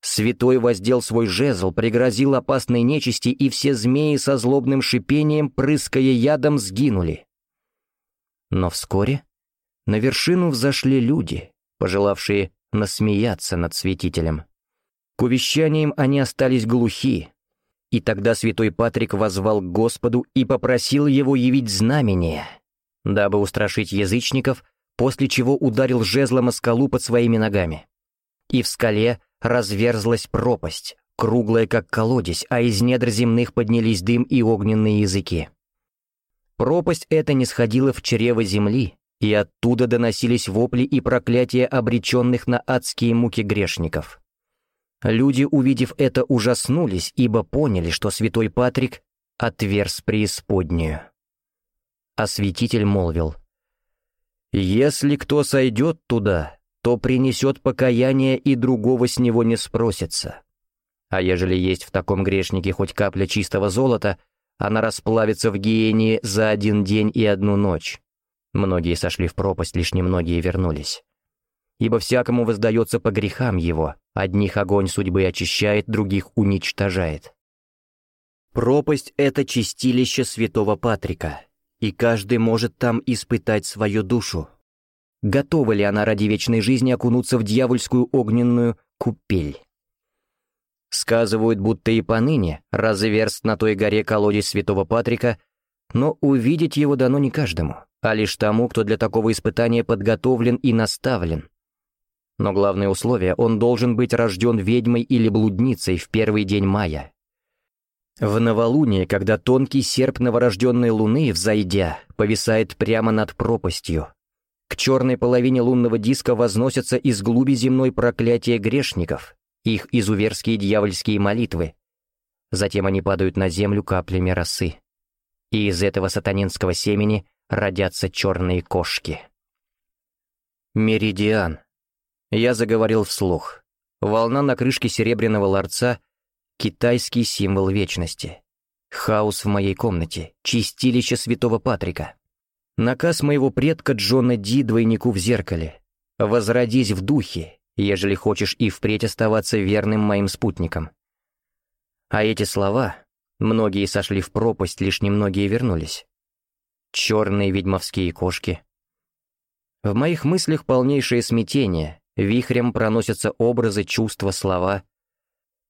Святой воздел свой жезл, пригрозил опасной нечисти, и все змеи со злобным шипением, прыская ядом, сгинули. Но вскоре на вершину взошли люди, пожелавшие насмеяться над святителем. К увещаниям они остались глухи, и тогда святой Патрик возвал к Господу и попросил его явить знамение, дабы устрашить язычников, после чего ударил жезлом о скалу под своими ногами. И в скале разверзлась пропасть, круглая как колодец, а из недр земных поднялись дым и огненные языки. Пропасть эта не сходила в чрево земли, и оттуда доносились вопли и проклятия обреченных на адские муки грешников. Люди, увидев это, ужаснулись, ибо поняли, что святой Патрик отверз преисподнюю. Святитель молвил, «Если кто сойдет туда, то принесет покаяние и другого с него не спросится. А ежели есть в таком грешнике хоть капля чистого золота, она расплавится в гиене за один день и одну ночь. Многие сошли в пропасть, лишь немногие вернулись. Ибо всякому воздается по грехам его, одних огонь судьбы очищает, других уничтожает. Пропасть — это чистилище святого Патрика, и каждый может там испытать свою душу. Готова ли она ради вечной жизни окунуться в дьявольскую огненную купель? Сказывают, будто и поныне разверст на той горе колодец святого Патрика, но увидеть его дано не каждому а лишь тому, кто для такого испытания подготовлен и наставлен. Но главное условие — он должен быть рожден ведьмой или блудницей в первый день мая. В новолуние, когда тонкий серп новорожденной луны, взойдя, повисает прямо над пропастью, к черной половине лунного диска возносятся из глуби земной проклятия грешников, их изуверские дьявольские молитвы. Затем они падают на землю каплями росы. И из этого сатанинского семени — родятся черные кошки. Меридиан. Я заговорил вслух. Волна на крышке серебряного ларца — китайский символ вечности. Хаос в моей комнате, чистилище святого Патрика. Наказ моего предка Джона Ди двойнику в зеркале. «Возродись в духе, ежели хочешь и впредь оставаться верным моим спутникам». А эти слова, многие сошли в пропасть, лишь немногие вернулись. Черные ведьмовские кошки. В моих мыслях полнейшее смятение, вихрем проносятся образы, чувства, слова.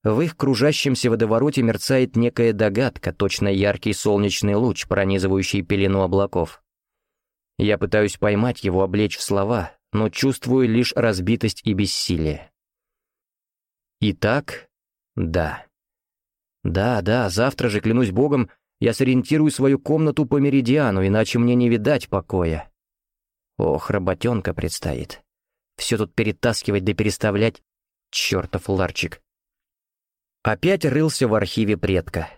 В их кружащемся водовороте мерцает некая догадка, точно яркий солнечный луч, пронизывающий пелену облаков. Я пытаюсь поймать его, облечь в слова, но чувствую лишь разбитость и бессилие. Итак, да. Да, да, завтра же, клянусь богом, я сориентирую свою комнату по меридиану, иначе мне не видать покоя. Ох, работенка предстоит. Все тут перетаскивать да переставлять. Чертов ларчик. Опять рылся в архиве предка.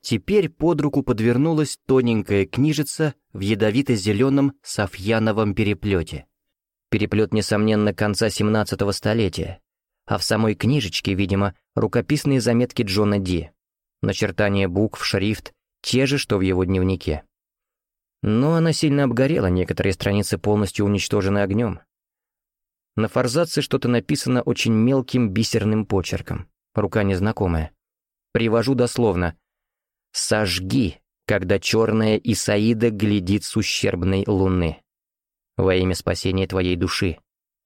Теперь под руку подвернулась тоненькая книжица в ядовито-зеленом софьяновом переплете. Переплет, несомненно, конца 17-го столетия, а в самой книжечке, видимо, рукописные заметки Джона Ди. Начертания букв, шрифт, те же, что в его дневнике. Но она сильно обгорела, некоторые страницы полностью уничтожены огнем. На форзаце что-то написано очень мелким бисерным почерком, рука незнакомая. Привожу дословно — Сожги, когда черная Исаида глядит с ущербной луны. Во имя спасения твоей души.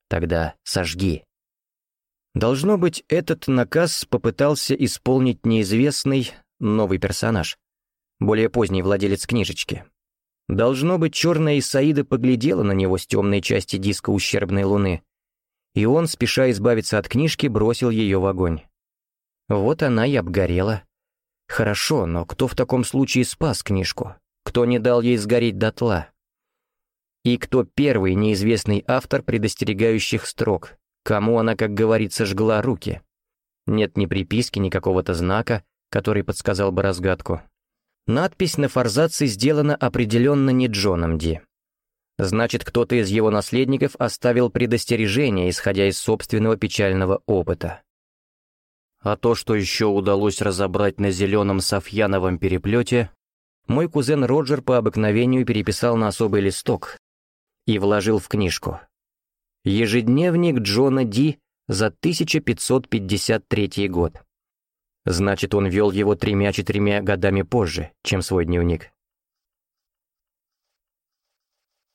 Тогда сожги. Должно быть, этот наказ попытался исполнить неизвестный новый персонаж, более поздний владелец книжечки. Должно быть, черная Исаида поглядела на него с темной части диска ущербной луны, и он, спеша избавиться от книжки, бросил ее в огонь. Вот она и обгорела, Хорошо, но кто в таком случае спас книжку? Кто не дал ей сгореть дотла? И кто первый неизвестный автор предостерегающих строк? Кому она, как говорится, жгла руки? Нет ни приписки, ни какого-то знака, который подсказал бы разгадку. Надпись на форзаце сделана определенно не Джоном Ди. Значит, кто-то из его наследников оставил предостережение, исходя из собственного печального опыта. А то, что еще удалось разобрать на зеленом софьяновом переплете, мой кузен Роджер по обыкновению переписал на особый листок и вложил в книжку. Ежедневник Джона Ди за 1553 год. Значит, он вел его тремя-четырьмя годами позже, чем свой дневник.